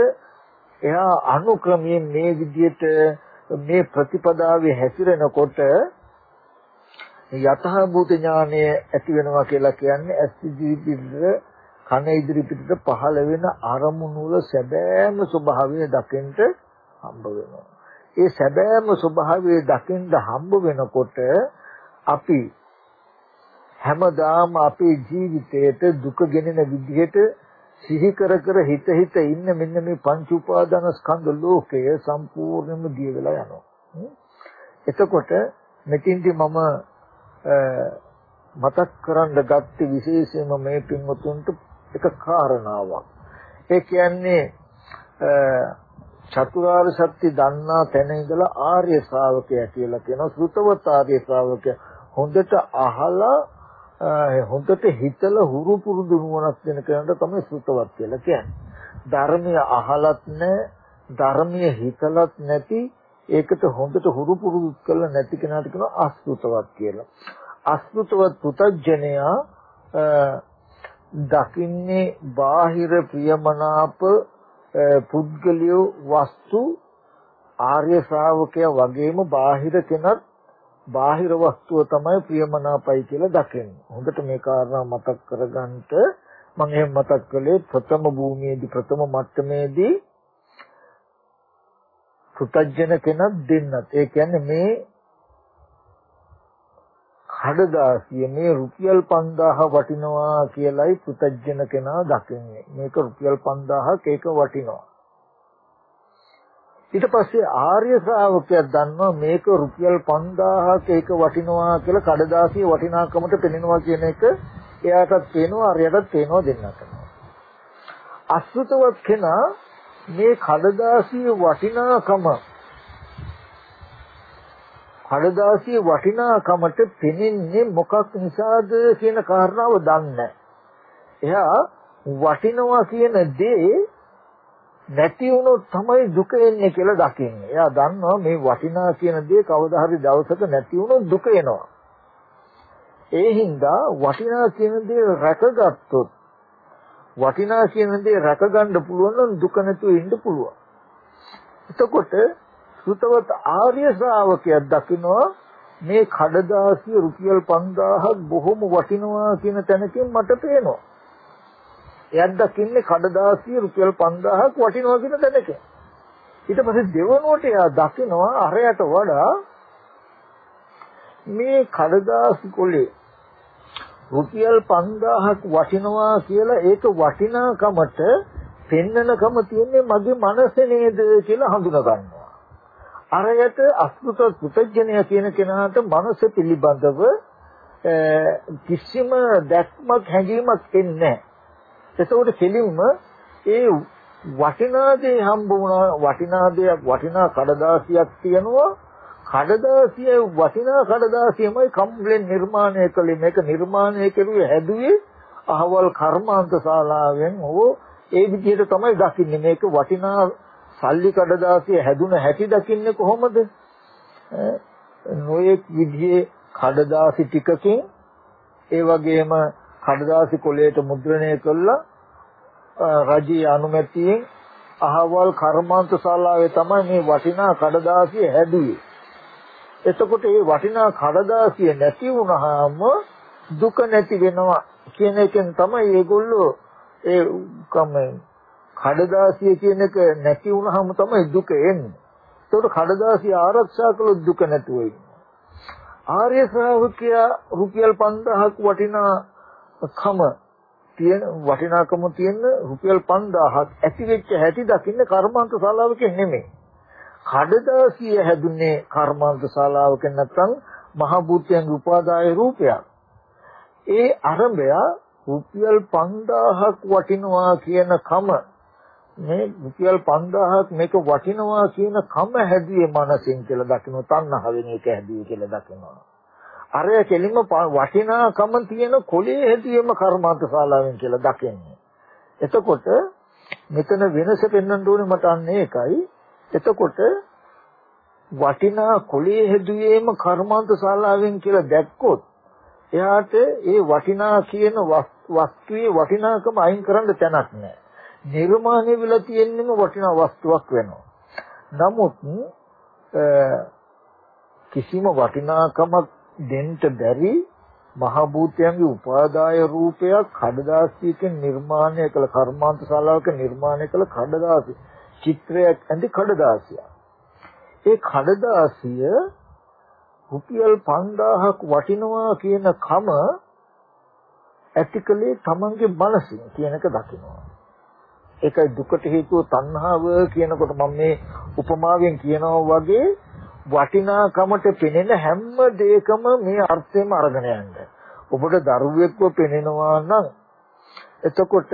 එයා අනුක්‍රමයෙන් මේ විදිහට මේ ප්‍රතිපදාවේ හැසිරෙනකොට යතහ භූත ඥානය ඇති වෙනවා කියලා කියන්නේ ඇස් ඉදිරිපිට කන ඉදිරිපිට පහළ වෙන අරමුණු වල සැබෑම ස්වභාවය දකින්න හම්බ වෙනවා. ඒ සැබෑම ස්වභාවය දකින්න හම්බ වෙනකොට අපි හැමදාම අපේ ජීවිතයට දුක ගෙනෙන විදිහට සිහි කර කර හිත හිත ඉන්න මෙන්න මේ පංච උපාදාන ස්කන්ධ ලෝකය සම්පූර්ණයෙන්ම දිය වෙලා යනවා. එතකොට මෙතින්දි මම මතක් කරන්න ගත්තේ විශේෂයෙන්ම මේ පින්වතුන්ට එක කාරණාවක්. ඒ කියන්නේ චතුරාර්ය සත්‍ය දන්නා තැන ඉඳලා ආර්ය ශ්‍රාවකයා කියලා කියනවා. ශ්‍රුතවත ආර්ය ශ්‍රාවකයා හොඳට අහලා හොඳට හිතලා හුරු පුරුදු නුවණක් වෙන කෙනාට තමයි ශ්‍රුතවත් කියලා කියන්නේ. ධර්මය අහලත් නැහැ, ධර්මය හිතලත් නැති ඒකට හොඳට හුරු පුරුදු කරලා නැති කෙනාට කියනවා අසෘතවත් කියලා. අසෘතවත් පුතඥයා දකින්නේ බාහිර ප්‍රියමනාප පුද්ගලිය වස්තු ආර්ය ශ්‍රාවකයා වගේම බාහිර කෙනත් බාහිර වස්තුව තමයි ප්‍රියමනාපයි කියලා දකින්නේ. හොඳට මේ කාරණා මතක් කරගන්නට මම එහෙම මතක් කළේ ප්‍රථම භූමියේදී ප්‍රථම මට්ටමේදී පුතජන කෙනක් දෙන්නත්. ඒ කියන්නේ මේ කඩදාසිය මේ රුපියල් 5000 වටිනවා කියලයි පුතජන කෙනා දකින්නේ. මේක රුපියල් 5000ක් ඒක වටිනවා. ඊට පස්සේ ආර්ය ශ්‍රාවකයා දන්නවා මේක රුපියල් 5000ක් ඒක වටිනවා කියලා කඩදාසිය වටිනාකමට පෙනෙනවා කියන එක එයාටත් පේනවා අරයටත් පේනවා දෙන්නටම. අසුතවත් කෙනා මේ කඩදාසිය වටිනාකම කඩදාසිය වටිනාකමට පෙනෙන්නේ මොකක් නිසාද කියන කාරණාව දන්නේ එයා වටිනවා කියන දේ නැති වුණොත් තමයි දුක එන්නේ කියලා දකින්නේ. එයා දන්නවා මේ වටිනා කියන දේ කවදා හරි දවසක නැති වුණොත් දුක එනවා. ඒ හින්දා වටිනා කියන දේ රැකගත්තොත් වටිනා කියන දේ රැකගන්න පුළුවන් නම් දුක නැතුව ඉන්න පුළුවන්. එතකොට සුතවත ආර්ය ශ්‍රාවකයා දකිනවා මේ කඩදාසිය රුපියල් 5000ක් බොහොම වටිනවා කියන තැනකින් මට පේනවා. එයත් දකින්නේ කඩදාසිය රුපියල් 5000ක් වටිනවා කියන තැනකින්. ඊට පස්සේ දෙවනුවට එයා දකිනවා අරයට වඩා මේ කඩදාසි කොලේ රුපියල් 5000ක් වටිනවා කියලා ඒක වටිනාකමට පෙන්නනකම තියෙන්නේ මගේ මනසේ නේද කියලා හඳුනා ගන්නවා. අරයට අස්ෘත පුතඥය කියන කෙනාට මනස පිළිබඳව කිසිම දැක්මක් හැඟීමක් එන්නේ නැහැ. ඒකෝට කෙලින්ම ඒ වටිනා දේ හම්බ වුණා වටිනා දෙයක් වටිනා කඩදාසියක් තියනවා. කඩදාසිය වටිනා කඩදාසියමයි කම්ප්ලේන් නිර්මාණය කළේ. මේක නිර්මාණය කෙරුවේ හැදුවේ අහවල් කර්මාන්ත ශාලාවෙන් ඕ ඒ විදිහට තමයි දකින්නේ. මේක වටිනා සල්ලි කඩදාසිය හැදුන හැටි දකින්නේ කොහොමද? නොයෙක් විදිහේ කඩදාසි ටිකකින් ඒ වගේම කඩදාසි කොලයට මුද්‍රණය කළා. රජයේ අනුමැතියෙන් අහවල් කර්මාන්ත ශාලාවේ තමයි මේ වටිනා කඩදාසිය හැදුවේ එතකොට මේ වටිනා කඩදාසිය නැති වුනහම දුක නැති වෙනවා කියන එකෙන් තමයි ඒගොල්ලෝ ඒ කම කඩදාසිය කියන එක නැති වුනහම තමයි දුක එන්නේ. ඒකට කඩදාසිය ආරක්ෂා කළොත් දුක නැතුව ඉන්නේ. ආර්ය ශ්‍රාවකයා රුපියල් 5000ක් වටිනා කම තියෙන වටිනාකම තියෙන රුපියල් 5000ක් ඇති වෙච්ච හැටි දකින්න කර්මාන්ත ශාලාවකින් නෙමෙයි. කඩදාසිය හැදුනේ කර්මාන්ත ශාලාවක නැත්නම් මහ භූතයන් උපාදාය රූපයක්. ඒ අරඹය රුපියල් 5000ක් වටිනවා කියන කම මේ රුපියල් 5000ක් මේක වටිනවා කියන කම හැදුවේ මනසින් කියලා දකින්න තණ්හාවෙන් ඒක හැදුවේ කියලා දකිනවා. අරය කෙලින්ම වටිනාකම තියෙන කොලේ හැදුවේම කර්මාන්ත ශාලාවෙන් කියලා දකින්නේ. එතකොට මෙතන වෙනස පෙන්වන්න ඕනේ මට අන්න ඒකයි එතකොට වටිනා කුලිය හැදුවේම කර්මාන්ත ශාලාවෙන් කියලා දැක්කොත් එයාට ඒ වටිනා කියන වස්තුවේ වටිනාකම අයින් කරන්න තැනක් නැහැ. නිර්මාණය වෙලා තියෙන්නම වටිනා වස්තුවක් වෙනවා. නමුත් කිසිම වටිනාකමක් දෙන්න බැරි මහ භූතයන්ගේ උපාදාය රූපයක් කඩදාසියකින් නිර්මාණය කළ කර්මාන්ත ශාලාවක නිර්මාණය කළ කඩදාසිය චිත්‍රයක් ඇඳි කඩදාසිය. ඒ කඩදාසිය රුපියල් 5000ක් වටිනවා කියන කම ඇතිකලේ තමන්ගේ මනසින් කියන එක දකිනවා. ඒකයි දුකට හේතුව තණ්හාව කියනකොට මම මේ උපමාවෙන් කියනවා වගේ වටිනාකමට පෙනෙන හැම දෙයකම මේ අර්ථයෙන්ම අරගෙන යන්න. ඔබට දරුවෙක්ව පෙනෙනවා නම් එතකොට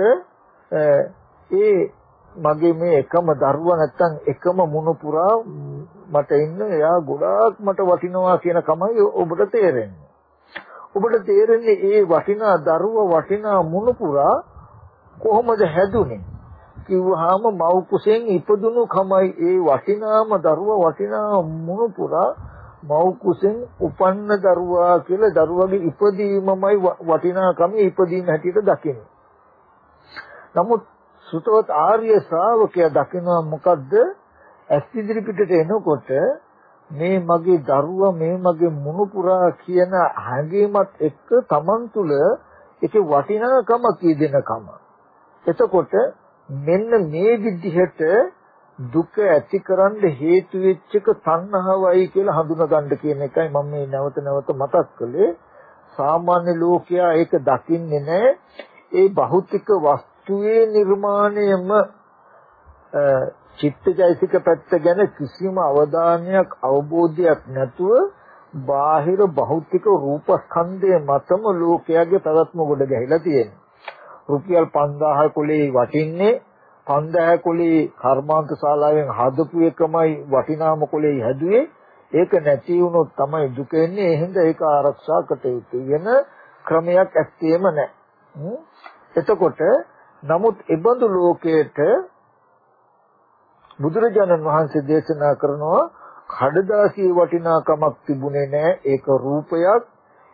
ඒ මගේ මේ එකම දරුවා නැත්තම් එකම මුණුපුරා මට ඉන්න එයා ගොඩාක් මට වටිනවා කියන කමයි ඔබට තේරෙන්නේ. ඔබට තේරෙන්නේ ඒ වටිනා දරුවා වටිනා මුණුපුරා කොහොමද හැදුනේ? කිව්වහම මව් කුසෙන් ඉපදුණු කමයි ඒ වටිනාම දරුවා වටිනා මුණුපුරා මව් කුසෙන් උපන්න දරුවා කියලා දරුවගේ ඉපදීමමයි වටිනාකම ඉපදීම හැටියට දකින්නේ. නමුත් සුතවත් ආර්ය ශ්‍රාවකයා දකිනවා මොකද්ද? ඇස් ඉදිරි පිටට එනකොට මේ මගේ දරුවා මේ මගේ මුණුපුරා කියන හැඟීමත් එක්ක Taman තුල ඒකේ වටිනාකම කීදෙනකම. එතකොට මෙන්න මේ විදිහට දුක ඇතිකරන්න හේතු වෙච්ච එක තණ්හාවයි කියලා හඳුනා ගන්න කියන එකයි මම මේ නැවත නැවත මතක් කළේ. සාමාන්‍ය ලෝකයා ඒක දකින්නේ නැහැ. ඒ භෞතික වස්තුවේ නිර්මාණයම චිත්තජයසික පැත්ත ගැන කිසිම අවධානයක් අවබෝධයක් නැතුව බාහිර භෞතික රූපස්කන්ධය මතම ලෝකයාගේ පැවැත්ම ගොඩ ගැහිලා තියෙනවා. රුපියල් 5000 කුලේ වටින්නේ. 5000 කුලේ කර්මාන්ත ශාලාවෙන් හදපු එකමයි වටිනාම කුලේ හැදුවේ. ඒක නැති වුණොත් තමයි දුක එන්නේ. ඒ හින්දා ඒක ආරක්ෂා කටයුතු වෙන ක්‍රමයක් ඇත්තේම නැහැ. එතකොට නමුත් ඒබඳු ලෝකයට බුදුරජාණන් වහන්සේ දේශනා කරනවා කඩදාසියේ වටිනාකමක් තිබුණේ නැහැ. ඒක රූපයක්.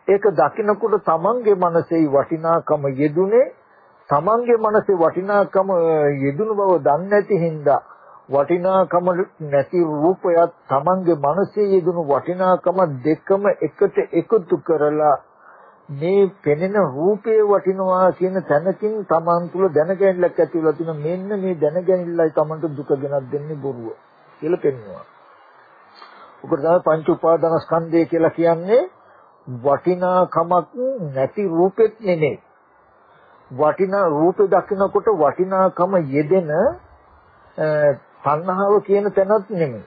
ඒක දකිනකොට තමන්ගේ මනසේ වටිනාකම යෙදුනේ. තමන්ගේ මනසේ වටිනාකම යෙදුණු බව දන්නේ නැති හින්දා වටිනාකම නැති රූපයත් තමන්ගේ මනසේ යෙදුණු වටිනාකම දෙකම එකට එකතු කරලා මේ පෙනෙන රූපේ වටිනවා කියන තැනකින් තමන් තුළ දැනගැනිල්ලක් ඇති වෙලා තියෙන මෙන්න මේ දැනගැනිල්ලයි තමන්ට දුක ගෙනත් දෙන්නේ බොරුව කියලා පෙන්වනවා. උකට තමයි පංච උපාදාන ස්කන්ධය කියලා කියන්නේ වටිනාකමක් නැති රූපෙත් නෙමෙයි. වටිනා රූපේ දකිනකොට වටිනාකම යෙදෙන තණ්හාව කියන තැනත් නෙමෙයි.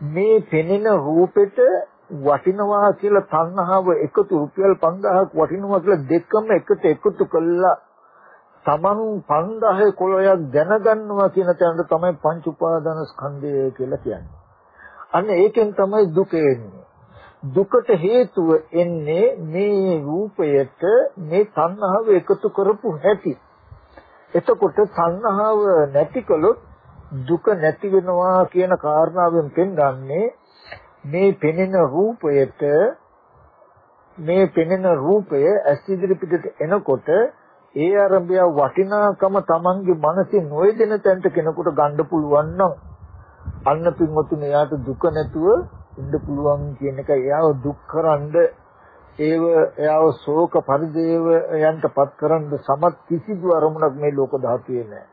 මේ පෙනෙන රූපෙට වටිනවා කියලා තණ්හාව එකතු රුපියල් 5000ක් වටිනවා කියලා දෙකම එකට එකතු කළා තමන් 5000 කොළයක් දැනගන්නවා කියන තැනට තමයි පංච උපාදාන ස්කන්ධය කියලා කියන්නේ. අන්න ඒකෙන් තමයි දුක එන්නේ. දුකට හේතුව එන්නේ මේ රූපයට මේ තණ්හාව එකතු කරපු හැටි. එතකොට තණ්හාව නැති කළොත් දුක නැති වෙනවා කියන කාරණාවෙන් පෙන්වන්නේ මේ පෙනෙන රූපයට මේ පෙනෙන රූපය ඇස් ඉදිරි පිටට එනකොට ඒ ආරම්භය වටිනාකම Tamange මනසින් නොයදෙන තැනට කෙනෙකුට ගන්න පුළුවන් නම් අන්න පින්වතුනි යාට දුක නැතුව ඉන්න පුළුවන් කියන එක එයාව දුක්කරනද ඒව එයාව ශෝක පරිදේව යන්ටපත් කරන්න සමත් කිසිදු අරමුණක් මේ ලෝක ධාතුවේ නැහැ.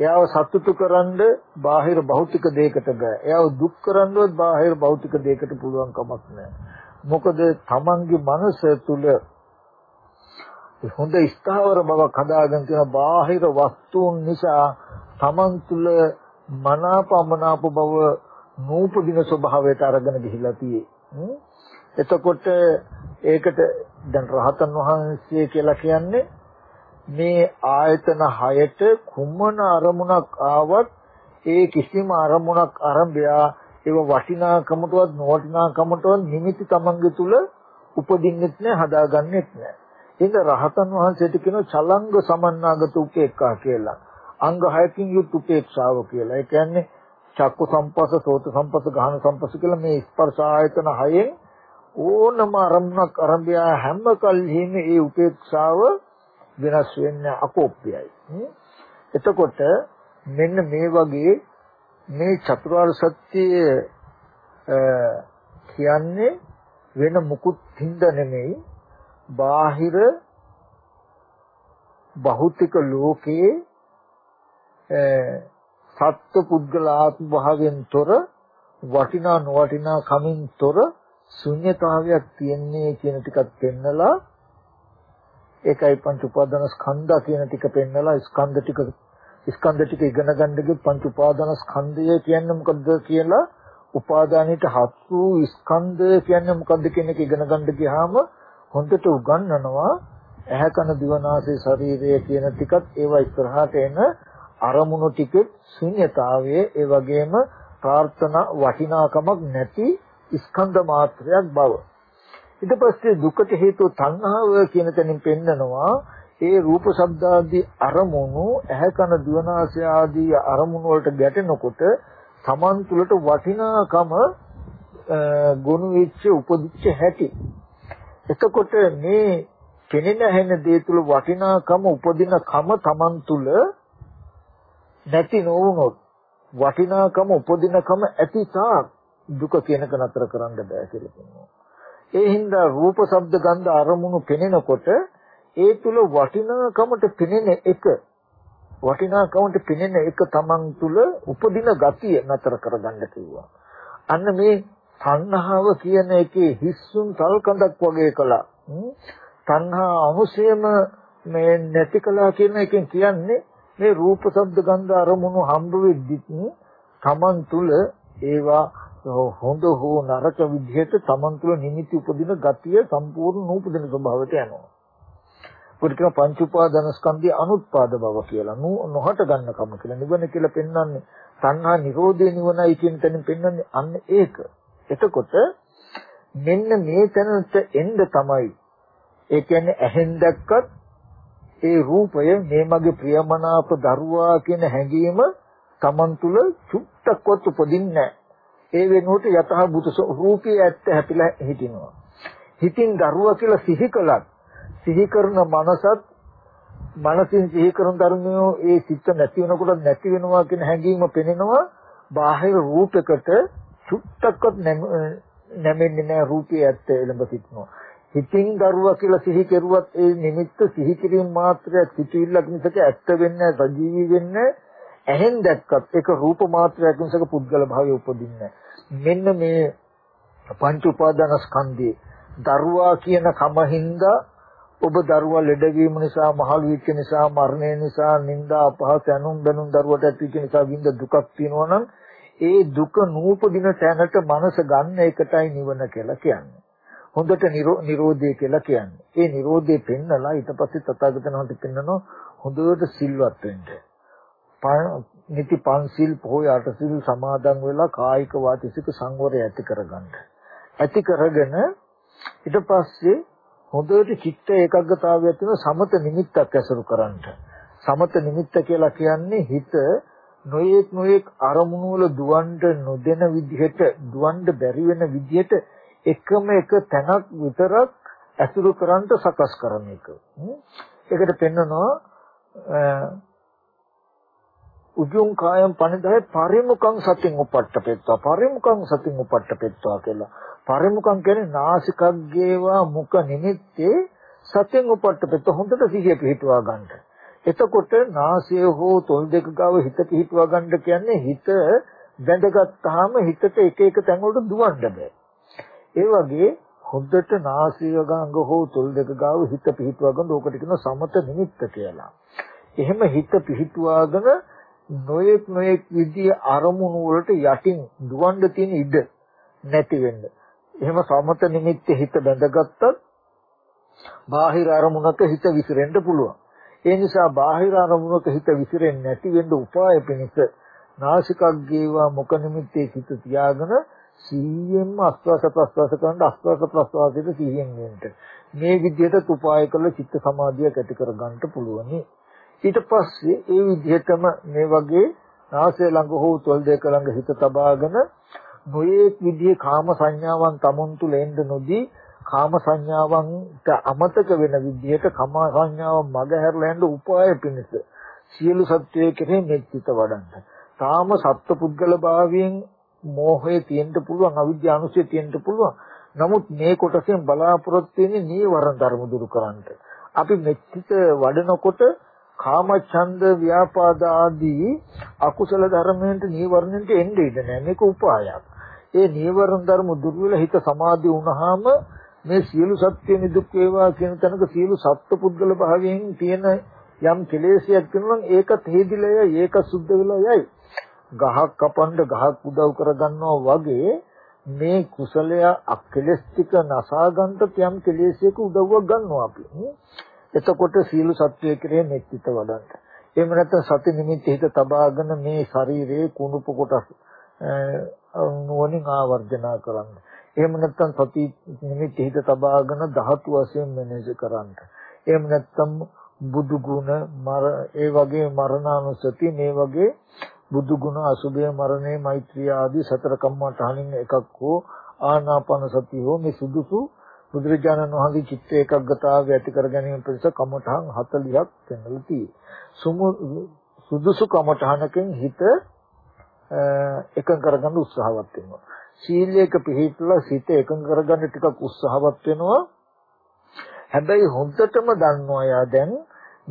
එයාව සතුටු කරන්න බාහිර භෞතික දෙයකට බෑ. එයාව දුක් කරන්නවත් බාහිර භෞතික දෙයකට පුළුවන් කමක් නැහැ. මොකද තමන්ගේ මනස තුල හොඳ ස්ථාවර බවක් හදාගෙන තියෙන බාහිර වස්තුන් නිසා තමන් තුල මනාපමනාප බව නූපදින ස්වභාවයට අරගෙන ගිහිලා තියෙන්නේ. එතකොට ඒකට දැන් රහතන් වහන්සේ කියලා කියන්නේ මේ ආයතන හයට කුමන අරමුණක් ආවත් ඒ කිසිම අරමුණක් අරඹයා ඒව වටිනාකමටවත් නොවටිනාකමටවත් නිමිති තමන්ගේ තුල උපදින්නෙත් නැහැ හදාගන්නෙත් නැහැ. ඒක රහතන් වහන්සේට කියන චලංග සමන්නාගත උපේක්ඛා කියලා. අංග හයකින් යුත් උපේක්ෂාව කියලා. ඒ කියන්නේ චක්කු සම්පස්ස, සෝත සම්පස්ස, ගහන සම්පස්ස කියලා මේ ස්පර්ශ ආයතන හයෙන් ඕනම අරමුණක් අරඹය හැම කල්හිම ඒ උපේක්ෂාව වෙනස් වෙන්නේ අකෝප්‍යයි. එතකොට මෙන්න මේ වගේ මේ චතුරාර්ය සත්‍ය කියන්නේ වෙන මුකුත් හින්ද නෙමෙයි බාහිර භෞතික ලෝකයේ සත්ව පුද්ගල ආත්ම භාවයෙන් තොර වටිනා නොවටිනා කමින් තොර ශුන්්‍යතාවයක් තියන්නේ කියන ටිකත් පෙන්නලා ඒකයි පංච උපාදාන ස්කන්ධ කියන ටික පෙන්නලා ස්කන්ධ ටික ස්කන්ධ ටික ඉගෙන ගන්නගේ පංච උපාදාන ස්කන්ධය කියන්නේ මොකද්ද කියලා උපාදානයට හත් වූ ස්කන්ධය කියන්නේ මොකද්ද කියන එක ඉගෙන ගන්න ගියාම හොඳට උගන්වනවා. ඇහැ කන දිව නාසය ශරීරය කියන ටිකත් ඒවා ඉස්සරහට එන අරමුණු ටික ශුන්‍යතාවයේ ඒ වගේම ප්‍රාර්ථනා වටිනාකමක් නැති ස්කන්ධ මාත්‍රයක් බව. ඊට පස්සේ දුකට හේතුව තණ්හාව කියන තැනින් පෙන්නනවා ඒ රූප ශබ්ද ආදී අරමුණු ඇහැ කන දිව නාසය ආදී අරමුණු වලට ගැටෙනකොට Taman තුලට වටිනාකම ගොනු වෙච්ච උපදිච්ච හැටි. එතකොට මේ කෙනෙන හැන දේ තුල වටිනාකම උපදින කම Taman තුල නැති නොවුනොත් වටිනාකම උපදිනකම ඇති තාක් දුක කියනක නතර කරන්න බෑ කියලා කියනවා. ඒ හින්දා රූප ශබ්ද ගන්ධ අරමුණු පෙනෙනකොට ඒ තුල වටිනාකමට පෙනෙන එක වටිනාකමට පෙනෙන එක තමන් තුල උපදින ගතිය නතර කරගන්න කිව්වා. අන්න මේ තණ්හාව කියන එකේ හිස්සුන් තල්කඳක් වගේ කළා. තණ්හා අනුසයම මේ නැති කළා කියන එකෙන් කියන්නේ මේ රූප ශබ්ද ගන්ධ අරමුණු හම්බ වෙද්දිත් තමන් තුල ඒවා හොඳ හෝ නරක විදිහට තමන් තුල නිමිති උපදින ගතිය සම්පූර්ණ නූපදින ස්වභාවයට යනවා. ඒකට කියන පංච උපාදාන ස්කන්ධය අනුත්පාද බව කියලා. නොහට ගන්න කම කියලා. නිවන කියලා පෙන්වන්නේ සංහා නිරෝධේ නිවනයි කියන තැනින් පෙන්වන්නේ අන්න ඒක. එතකොට මෙන්න මේ තැනට එන්න තමයි ඒ කියන්නේ ඇහෙන් දැක්කත් ඒ රූපය මේ මගේ ප්‍රියමනාප දරුවා කියන හැඟීම Taman තුල චුට්ටක්වත් උපදින්නේ නැහැ. ඒ වෙනුවට යතහ බුත රූපී ඇත්ත හැපිලා හිටිනවා. හිතින් දරුවා කියලා සිහි කළත් සිහි කරන මනසත් මනසින් සිහි කරන ධර්මයෝ ඒ සිත් නැති වෙනකොට නැති වෙනවා කියන හැඟීම පෙනෙනවා බාහිර රූපයකට චුට්ටක්වත් නැමෙන්නේ නැහැ රූපේ ඇත්ත එළඹ සිටිනවා හිතින් දරුවා කියලා සිහි කෙරුවත් ඒ නිමිත්ත සිහි කිරීම මාත්‍රයක් සිටිල්ලක් මිසක ඇත්ත වෙන්නේ සජීවී වෙන්නේ ඇහෙන් දැක්කත් ඒක රූප මාත්‍රයක් මිසක පුද්ගල භාවය උපදින්නේ මෙන්න මේ පංච උපාදාන ස්කන්ධේ දරුවා කියන කමින්දා ඔබ දරුවා ලෙඩවීම නිසා මහලු වෙච්ච නිසා මරණය නිසා නිന്ദා අපහාස යනුම් බැනුම් දරුවට ඇතිවෙච්ච නිසා විඳ දුකක් තියෙනවා නම් ඒ දුක නූපදින තැනට මනස ගන්න එකටයි නිවන කියලා කියන්නේ. හොඳට නිරෝධය කියලා කියන්නේ. ඒ නිරෝධය පෙන්නලා ඊට පස්සේ තථාගතයන් වහන්සේ පෙන්නනවා හොඳට සිල්වත් වෙන්න. නිති පන්සිල් පොහොය අටසිල් සමාදන් වෙලා කායික වාචික සංවරය ඇති කරගන්න. ඇති කරගෙන ඊට පස්සේ හොඳට චිත්ත ඒකාග්‍රතාවයක් තියෙන සමත නිමිත්තක් ඇසුරු කරන්න. සමත නිමිත්ත කියලා කියන්නේ හිත නොයේක් නොයේක් අරමුණු වල දුවන්න නොදෙන විදිහට දුවන්න බැරි වෙන විදිහට එකම එක තැනක් විතරක් ඇසුරු කරන්ට සකස් කරන එක. ඒකට පෙන්නනවා උජුං කායම් පනිදාය පරිමුඛං සතින් උපට්ඨපෙත්වා පරිමුඛං සතින් උපට්ඨපෙත්වා කියලා පරිමුඛං කියන්නේ නාසිකග්ගේවා මුඛ නිමිත්තේ සතින් උපට්ඨපෙත්ත හොඳට සිහිය පිහිටුවා ගන්න. එතකොට නාසය හෝ තොල් දෙක ගාව හිත පිහිටුවා ගන්න කියන්නේ හිත බැඳගත්තාම හිතට එක එක තැන් වලට දුවන්න බෑ. ඒ වගේ හොඳට නාසය ගංග හෝ තොල් දෙක ගාව හිත පිහිටුවා ගන්න ඕකට කියන සමත නිමිත්ත කියලා. එහෙම හිත පිහිටුවාගෙන නොයෙක් නොයෙක් විදිය අරමුණු වලට යටින් දුවන්න තියෙන ඉඩ නැති වෙන්න. එහෙම සමත නිමිත්තේ හිත බැඳගත්තත් බාහිර අරමුණක හිත විසිරෙන්න පුළුවන්. ඒ නිසා බාහිර අරමුණක හිත විසිරෙන්නේ නැති වෙන්න උපාය පිණිස නාසිකග්ගේවා මුඛ නිමිත්තේ හිත තියාගෙන සීයෙන්ම අස්වාස ප්‍රස්වාස කරන අස්වාස ප්‍රස්වාසයට සීයෙන් වෙන්න. මේ විදිහට උපාය කළ චිත්ත සමාධිය ඇති කර ගන්නට පුළුවන්. ඊට පස්සේ ඒ විදිහටම මේ වගේ නාසය ළඟ හෝ තොල් දෙක ළඟ හිත තබාගෙන නොයේක් විදිහේ කාම සංඥාවන් tamun තුල එන්න නොදී කාම සංඥාවන්ට අමතක වෙන විදිහට කාම සංඥාව මග හැරලා යන්න උපාය පිණිස සියලු සත්‍යයේ කෙරෙහි මෙච්චිත වඩන්න. තාම සත්පුද්ගල භාවයෙන් මෝහය තියෙන්න පුළුවන් අවිද්‍යානුසය තියෙන්න පුළුවන්. නමුත් මේ කොටසෙන් බලාපොරොත්තු වෙන්නේ නීවරණ ධර්ම දුරු කරන්නට. අපි මෙච්චිත වඩනකොට කාමච්ඡන්ද ව්‍යාපාද ආදී අකුසල ධර්මයන්ට නීවරණයට එන්නේ ඉඳ නැහැ. මේක උපායක්. ඒ නීවරණ ධර්ම දුරු වෙලා හිත සමාධි වුණාම මේ සියලු සත්‍ය නිදුක් වේවා කියන තැනක සියලු සත්ව පුද්ගල භාවයෙන් තියෙන යම් කෙලෙසයක් තියෙනවා ඒකත් හේදිලා යයි ඒක සුද්ධ වෙලා යයි. ගහක් කපන්න ගහක් උදව් කරගන්නවා වගේ මේ කුසලය අක්කලස් ටික නසාගන්ට යම් කෙලෙසයක උදව්වක් ගන්නවා අපි. එතකොට සීල සත්‍යය කෙරේ මෙත්තිත වඩන්න. එහෙම නැත්නම් සති නිමිති හිත තබාගෙන මේ ශරීරයේ කුණුප කොටස් නුවණින් ආවර්ජනා කරන්න. එහෙම නැත්නම් සති නිමිති හිත තබාගෙන ධාතු වශයෙන් මෙනෙහි කරන්න. එහෙම නැත්නම් බුදු ගුණ මර ඒ වගේ මරණානුසති මේ වගේ බුදු ගුණ අසුභය මරණය මෛත්‍රිය ආදී සතර කම්මඨහනින් එකක් හෝ ආනාපාන සතිය හෝ මේ සුදුසු බුදුරජාණන් වහන්සේ චිත්ත ඒකග්ගතාවය ඇති කර ගැනීම පිණිස කමඨහන් 40ක් පෙන්වලා තියෙනවා. සුදුසු කමඨහනකින් හිත එකඟ කරගන්න උත්සාහවත් වෙනවා. සීලයක පිළිපදලා සිත එකඟ කරගන්න ටිකක් උත්සාහවත් වෙනවා. හැබැයි හොඳටම දන්නවා යා දැන්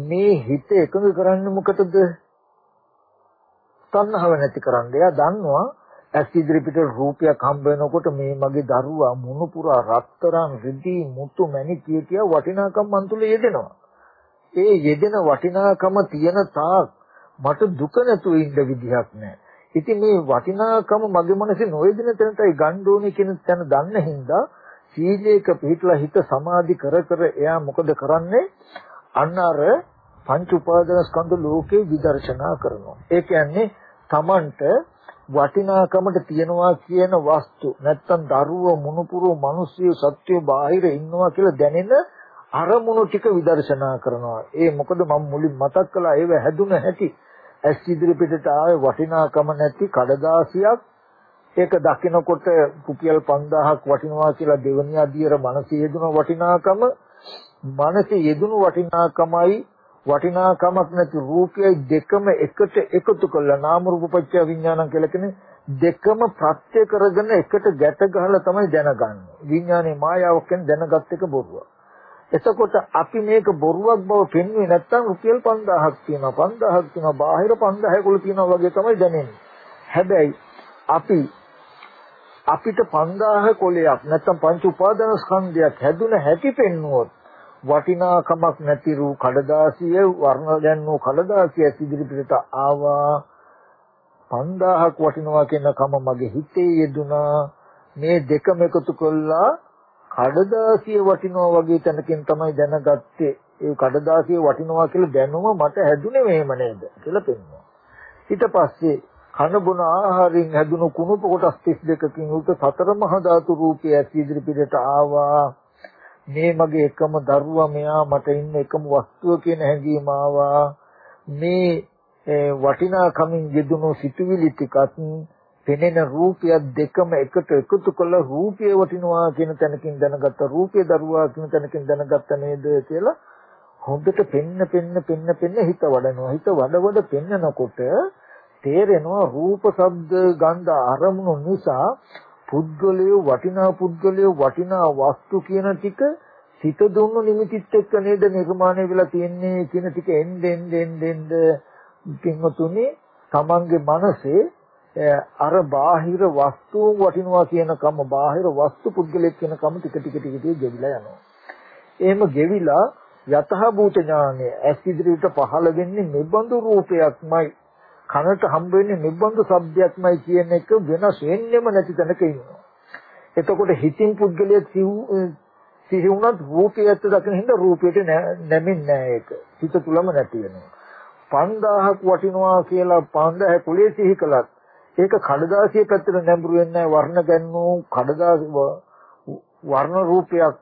මේ හිත එකඟ කරන්නේ මොකටද? තණ්හාව නැති කරන්න. එයා දන්නවා ඇස් ඉදිරි පිට රූපයක් හම්බ වෙනකොට මේ මගේ දරුවා මුණුපුරා රත්තරන් රිදී මුතු මැණික් කිය කිය වටිනාකම් මන් තුල යෙදෙනවා. ඒ යෙදෙන වටිනාකම තියෙන තාක් මට දුක නැතුව ඉන්න විදිහක් නැහැ. ඉතින් මේ වටිනාකම මගේ මනසේ නොයෙදෙන තැනටයි ගන්න ඕනේ කියන තැන දන්න හින්දා සීලයක පිටලා හිත සමාධි කර කර එයා මොකද කරන්නේ? අන්න අර පංච උපාදාන ස්කන්ධ ලෝකේ විදර්ශනා කරනවා. ඒ කියන්නේ Tamanට වටිනාකමට තියනවා කියන වස්තු නැත්තම් දරුව මුණුපුරු මිනිස්සු සත්‍ය බාහිර ඉන්නවා කියලා දැනෙන අරමුණු ටික විදර්ශනා කරනවා. ඒ මොකද මම මුලින් මතක් කළා ඒව හැදුන හැටි. ඇස් ඉදිරි පිටට ආවේ වටිනාකම නැති කඩදාසියක් ඒක දකිනකොට රුපියල් 5000ක් වටිනවා කියලා දෙවනිය අධියර මනසේ යෙදුන වටිනාකම මනසේ යෙදුණු වටිනාකමයි වටිනාකමක් නැති රූපයයි දෙකම එකට එකතු කළා නාම රූප පත්‍ය විඥානං කියලා කියන්නේ දෙකම ප්‍රත්‍ය කරගෙන එකට ගැට ගහලා තමයි දැනගන්නේ. විඥානේ මායාවක් කියන්නේ දැනගත් එක බොරුවක්. එතකොට අපි මේක බොරුවක් බව පෙන්වන්නේ නැත්නම් රුපියල් 5000ක් තියෙනවා 5000ක් තියෙනවා බාහිර 5000 කුල තියෙනවා වගේ තමයි දැනෙන්නේ. හැබැයි අපි අපිට 5000 කොලයක් නැත්නම් පංච උපාදාන ස්කන්ධයක් හැදුන හැටි පෙන්වුවොත් වටිනාකමක් නැති රූ කඩදාසිය වර්ණ දැන්නෝ කඩදාසිය ඉදිරිපිට ආවා. 5000ක් වටිනවා කියන කම මගේ හිතේ යෙදුනා. මේ දෙකම එකතු කළා. කඩදාසිය වටිනවා වගේ තැනකින් තමයි දැනගත්තේ. ඒ කඩදාසිය වටිනවා කියලා දැනුම මට හැදුනේ මෙහෙම නේද කියලා පෙන්වනවා ඊට පස්සේ කන බොන ආහාරයෙන් හැදුණු කුණුප කොටස් 32කින් උත් සතර මහා ධාතු රූපය ඉදිරිපිට ආවා. මේ මගේ එකම දරුවා මෙයා මට ඉන්න එකම වස්තුව කියන හැඟීම ආවා. මේ වටිනාකමින් යෙදුණු සිතුවිලි ටිකත් පෙනෙන රූපය දෙකම එකට එකතු කළ රූපය වටිනවා කියන තැනකින් දැනගත්ත රූපය දරුවා කියන තැනකින් දැනගත්ත නේද කියලා හොඳට පෙන්න පෙන්න පෙන්න පෙන්න හිත වඩනවා. හිත වඩ වඩ පෙන්නකොට තේරෙනවා රූප ශබ්ද ගන්ධ අරමුණු නිසා පුද්ගලය වටිනා පුද්ගලය වටිනා වස්තු කියන ටික සිත දුන්නු නිමිතිත් එක්ක නේද නිර්මාණය වෙලා තියෙන්නේ කියන ටික එන්නේ එන්නේ එන්නේ පින්වතුනි තමන්ගේ මනසේ අර බාහිර වස්තුන් වටිනවා කියන කම බාහිර වස්තු පුද්ගලෙක් කියන කම ටික ටික ටික ටික ගෙවිලා යනවා. එහෙම ගෙවිලා යතහ භූත ඥානය ඇස් ඉදිරියට පහළ වෙන්නේ නිබඳු රූපයක්මයි කනට හම්බ වෙන්නේ නිබ්බන්දු શબ્දයක්මයි කියන එක වෙනස් වෙන්නෙම නැති තැනක ඉන්නවා. එතකොට හිතින් පුද්ගලයේ සිහි වුණත් රූපය ඇත්ත දකින හින්දා රූපයට නැමෙන්නේ නැහැ ඒක. හිත තුලම නැති වෙනවා. 5000ක් වටිනවා කියලා 5000 කුලේ සිහි කළත් ඒක කඩදාසිය පැත්තට නැඹුරු වෙන්නේ වර්ණ ගන්නෝ කඩදාසි වර්ණ රූපයක්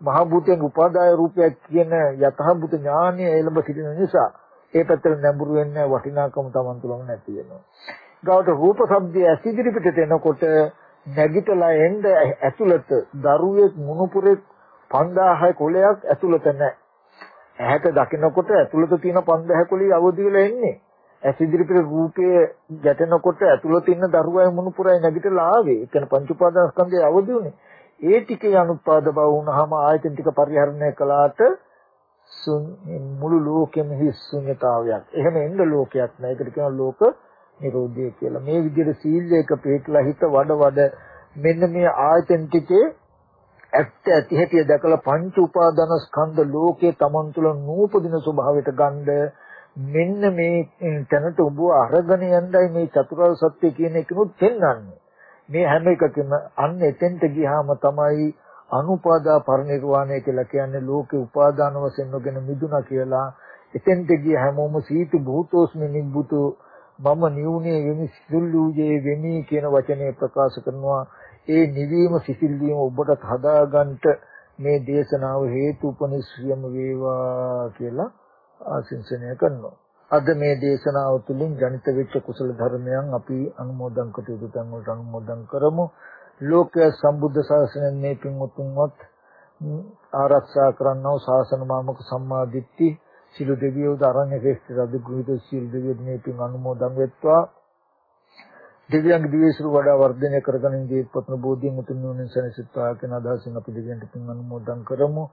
මහ භූතයෙන් උපාදාය රූපයක් කියන යථාභූත ඥානය එළඹ සිටින නිසා ඒ පැත්තට නැඹුරු වෙන්නේ වටිනාකම Taman තුලම නැති වෙනවා. ගාවට රූප ශබ්දයේ ඇසිදිරි පිටට එනකොට නැගිටලා එන්න ඇතුළත දරුවෙක් මුණුපුරේ 5000 කොලයක් ඇතුළත නැහැ. ඇහැට දකිනකොට ඇතුළත තියෙන 5000 කොලිය අවදි වෙලා එන්නේ. ඇසිදිරි පිට රූපයේ ගැටෙනකොට ඇතුළත ඉන්න දරුවයි මුණුපුරයි නැගිටලා ආවේ. ඒ කියන්නේ පංච උපාදාන ස්කන්ධය අවදි උනේ. ඒ ටිකේ අනුපාද බව වුණාම ආයතන ටික පරිහරණය කළාට මුළු ලෝකෙම හිස් ශුන්‍යතාවයක්. එහෙම එන්න ලෝකයක් නෑ. ඒකට කියනවා ලෝක නිරෝධය කියලා. මේ විදිහට සීලයක පිටලා හිත වඩ වඩ මෙන්න මේ ආයතන ටිකේ ඇත්ත ඇති හැටි දැකලා පංච උපාදාන ස්කන්ධ ලෝකේ Taman තුල නූපදින ස්වභාවයට ගන්න මෙන්න මේ තැනට ඔබ අරගෙන යන්නයි මේ චතුරාර්ය සත්‍ය කියන එකනොත් පෙන්වන්නේ. මේ හැම එකකම අන්න එතෙන්ට ගියාම තමයි අනුපාදා පරිනිර්වාණය කියලා කියන්නේ ලෝකේ උපාදාන වශයෙන් නොගෙන මිදුණා කියලා. එතෙන්ට ගිය හැමෝම සීතු භූතෝස්මි නිබ්බුතු මම නියුනේ වෙමි සිල්ලුජේ වෙමි කියන වචනේ ප්‍රකාශ කරනවා. ඒ නිවීම සිසිල් වීම ඔබට හදාගන්නට මේ දේශනාව හේතුපනිශ්‍රියම වේවා කියලා ආශිංසනය කරනවා. අද මේ දේශනාව තුළින් ජනිත වෙච්ච කුසල ධර්මයන් අපි අනුමෝදන් කටයුතු තන් වලට අනුමෝදන් කරමු. ලෝකයේ සම්බුද්ධ ශාසනයෙන් මේ පින් උතුම්වත් ආරක්ෂා කරන්නව ශාසන මාමක සම්මා දිට්ඨි සිළු දෙවියෝ දරන්නේ ශ්‍රේෂ්ඨ රජුගුහිත සිළු දෙවියෝ මේ පින් අනුමෝදන් වෙත්වා. දෙවියන්ගේ දිවිසුරු වඩා වර්ධනය කරගෙන ඉදී පතන බෝධියෙන් උතුම් නිවන සැනසෙත්වා කියන අදහසින් අපි දෙවියන්ට පින් අනුමෝදන් කරමු.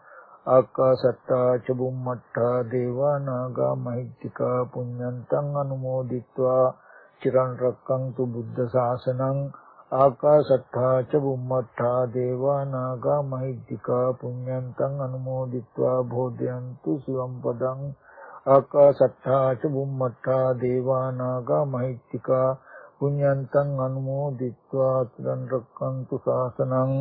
ආකාසට්ටා චබුම්මට්ටා දේවා නාග මහිත්‍තිකා පුඤ්ඤන්තං අනුමෝදිත්වා චිරන් රක්කන්තු බුද්ධ ශාසනං ආකාසට්ටා චබුම්මට්ටා දේවා නාග මහිත්‍තිකා පුඤ්ඤන්තං අනුමෝදිත්වා භෝධයන්තු සිවම් පදං ආකාසට්ටා චබුම්මට්ටා දේවා නාග මහිත්‍තිකා පුඤ්ඤන්තං අනුමෝදිත්වා චිරන් රක්කන්තු ශාසනං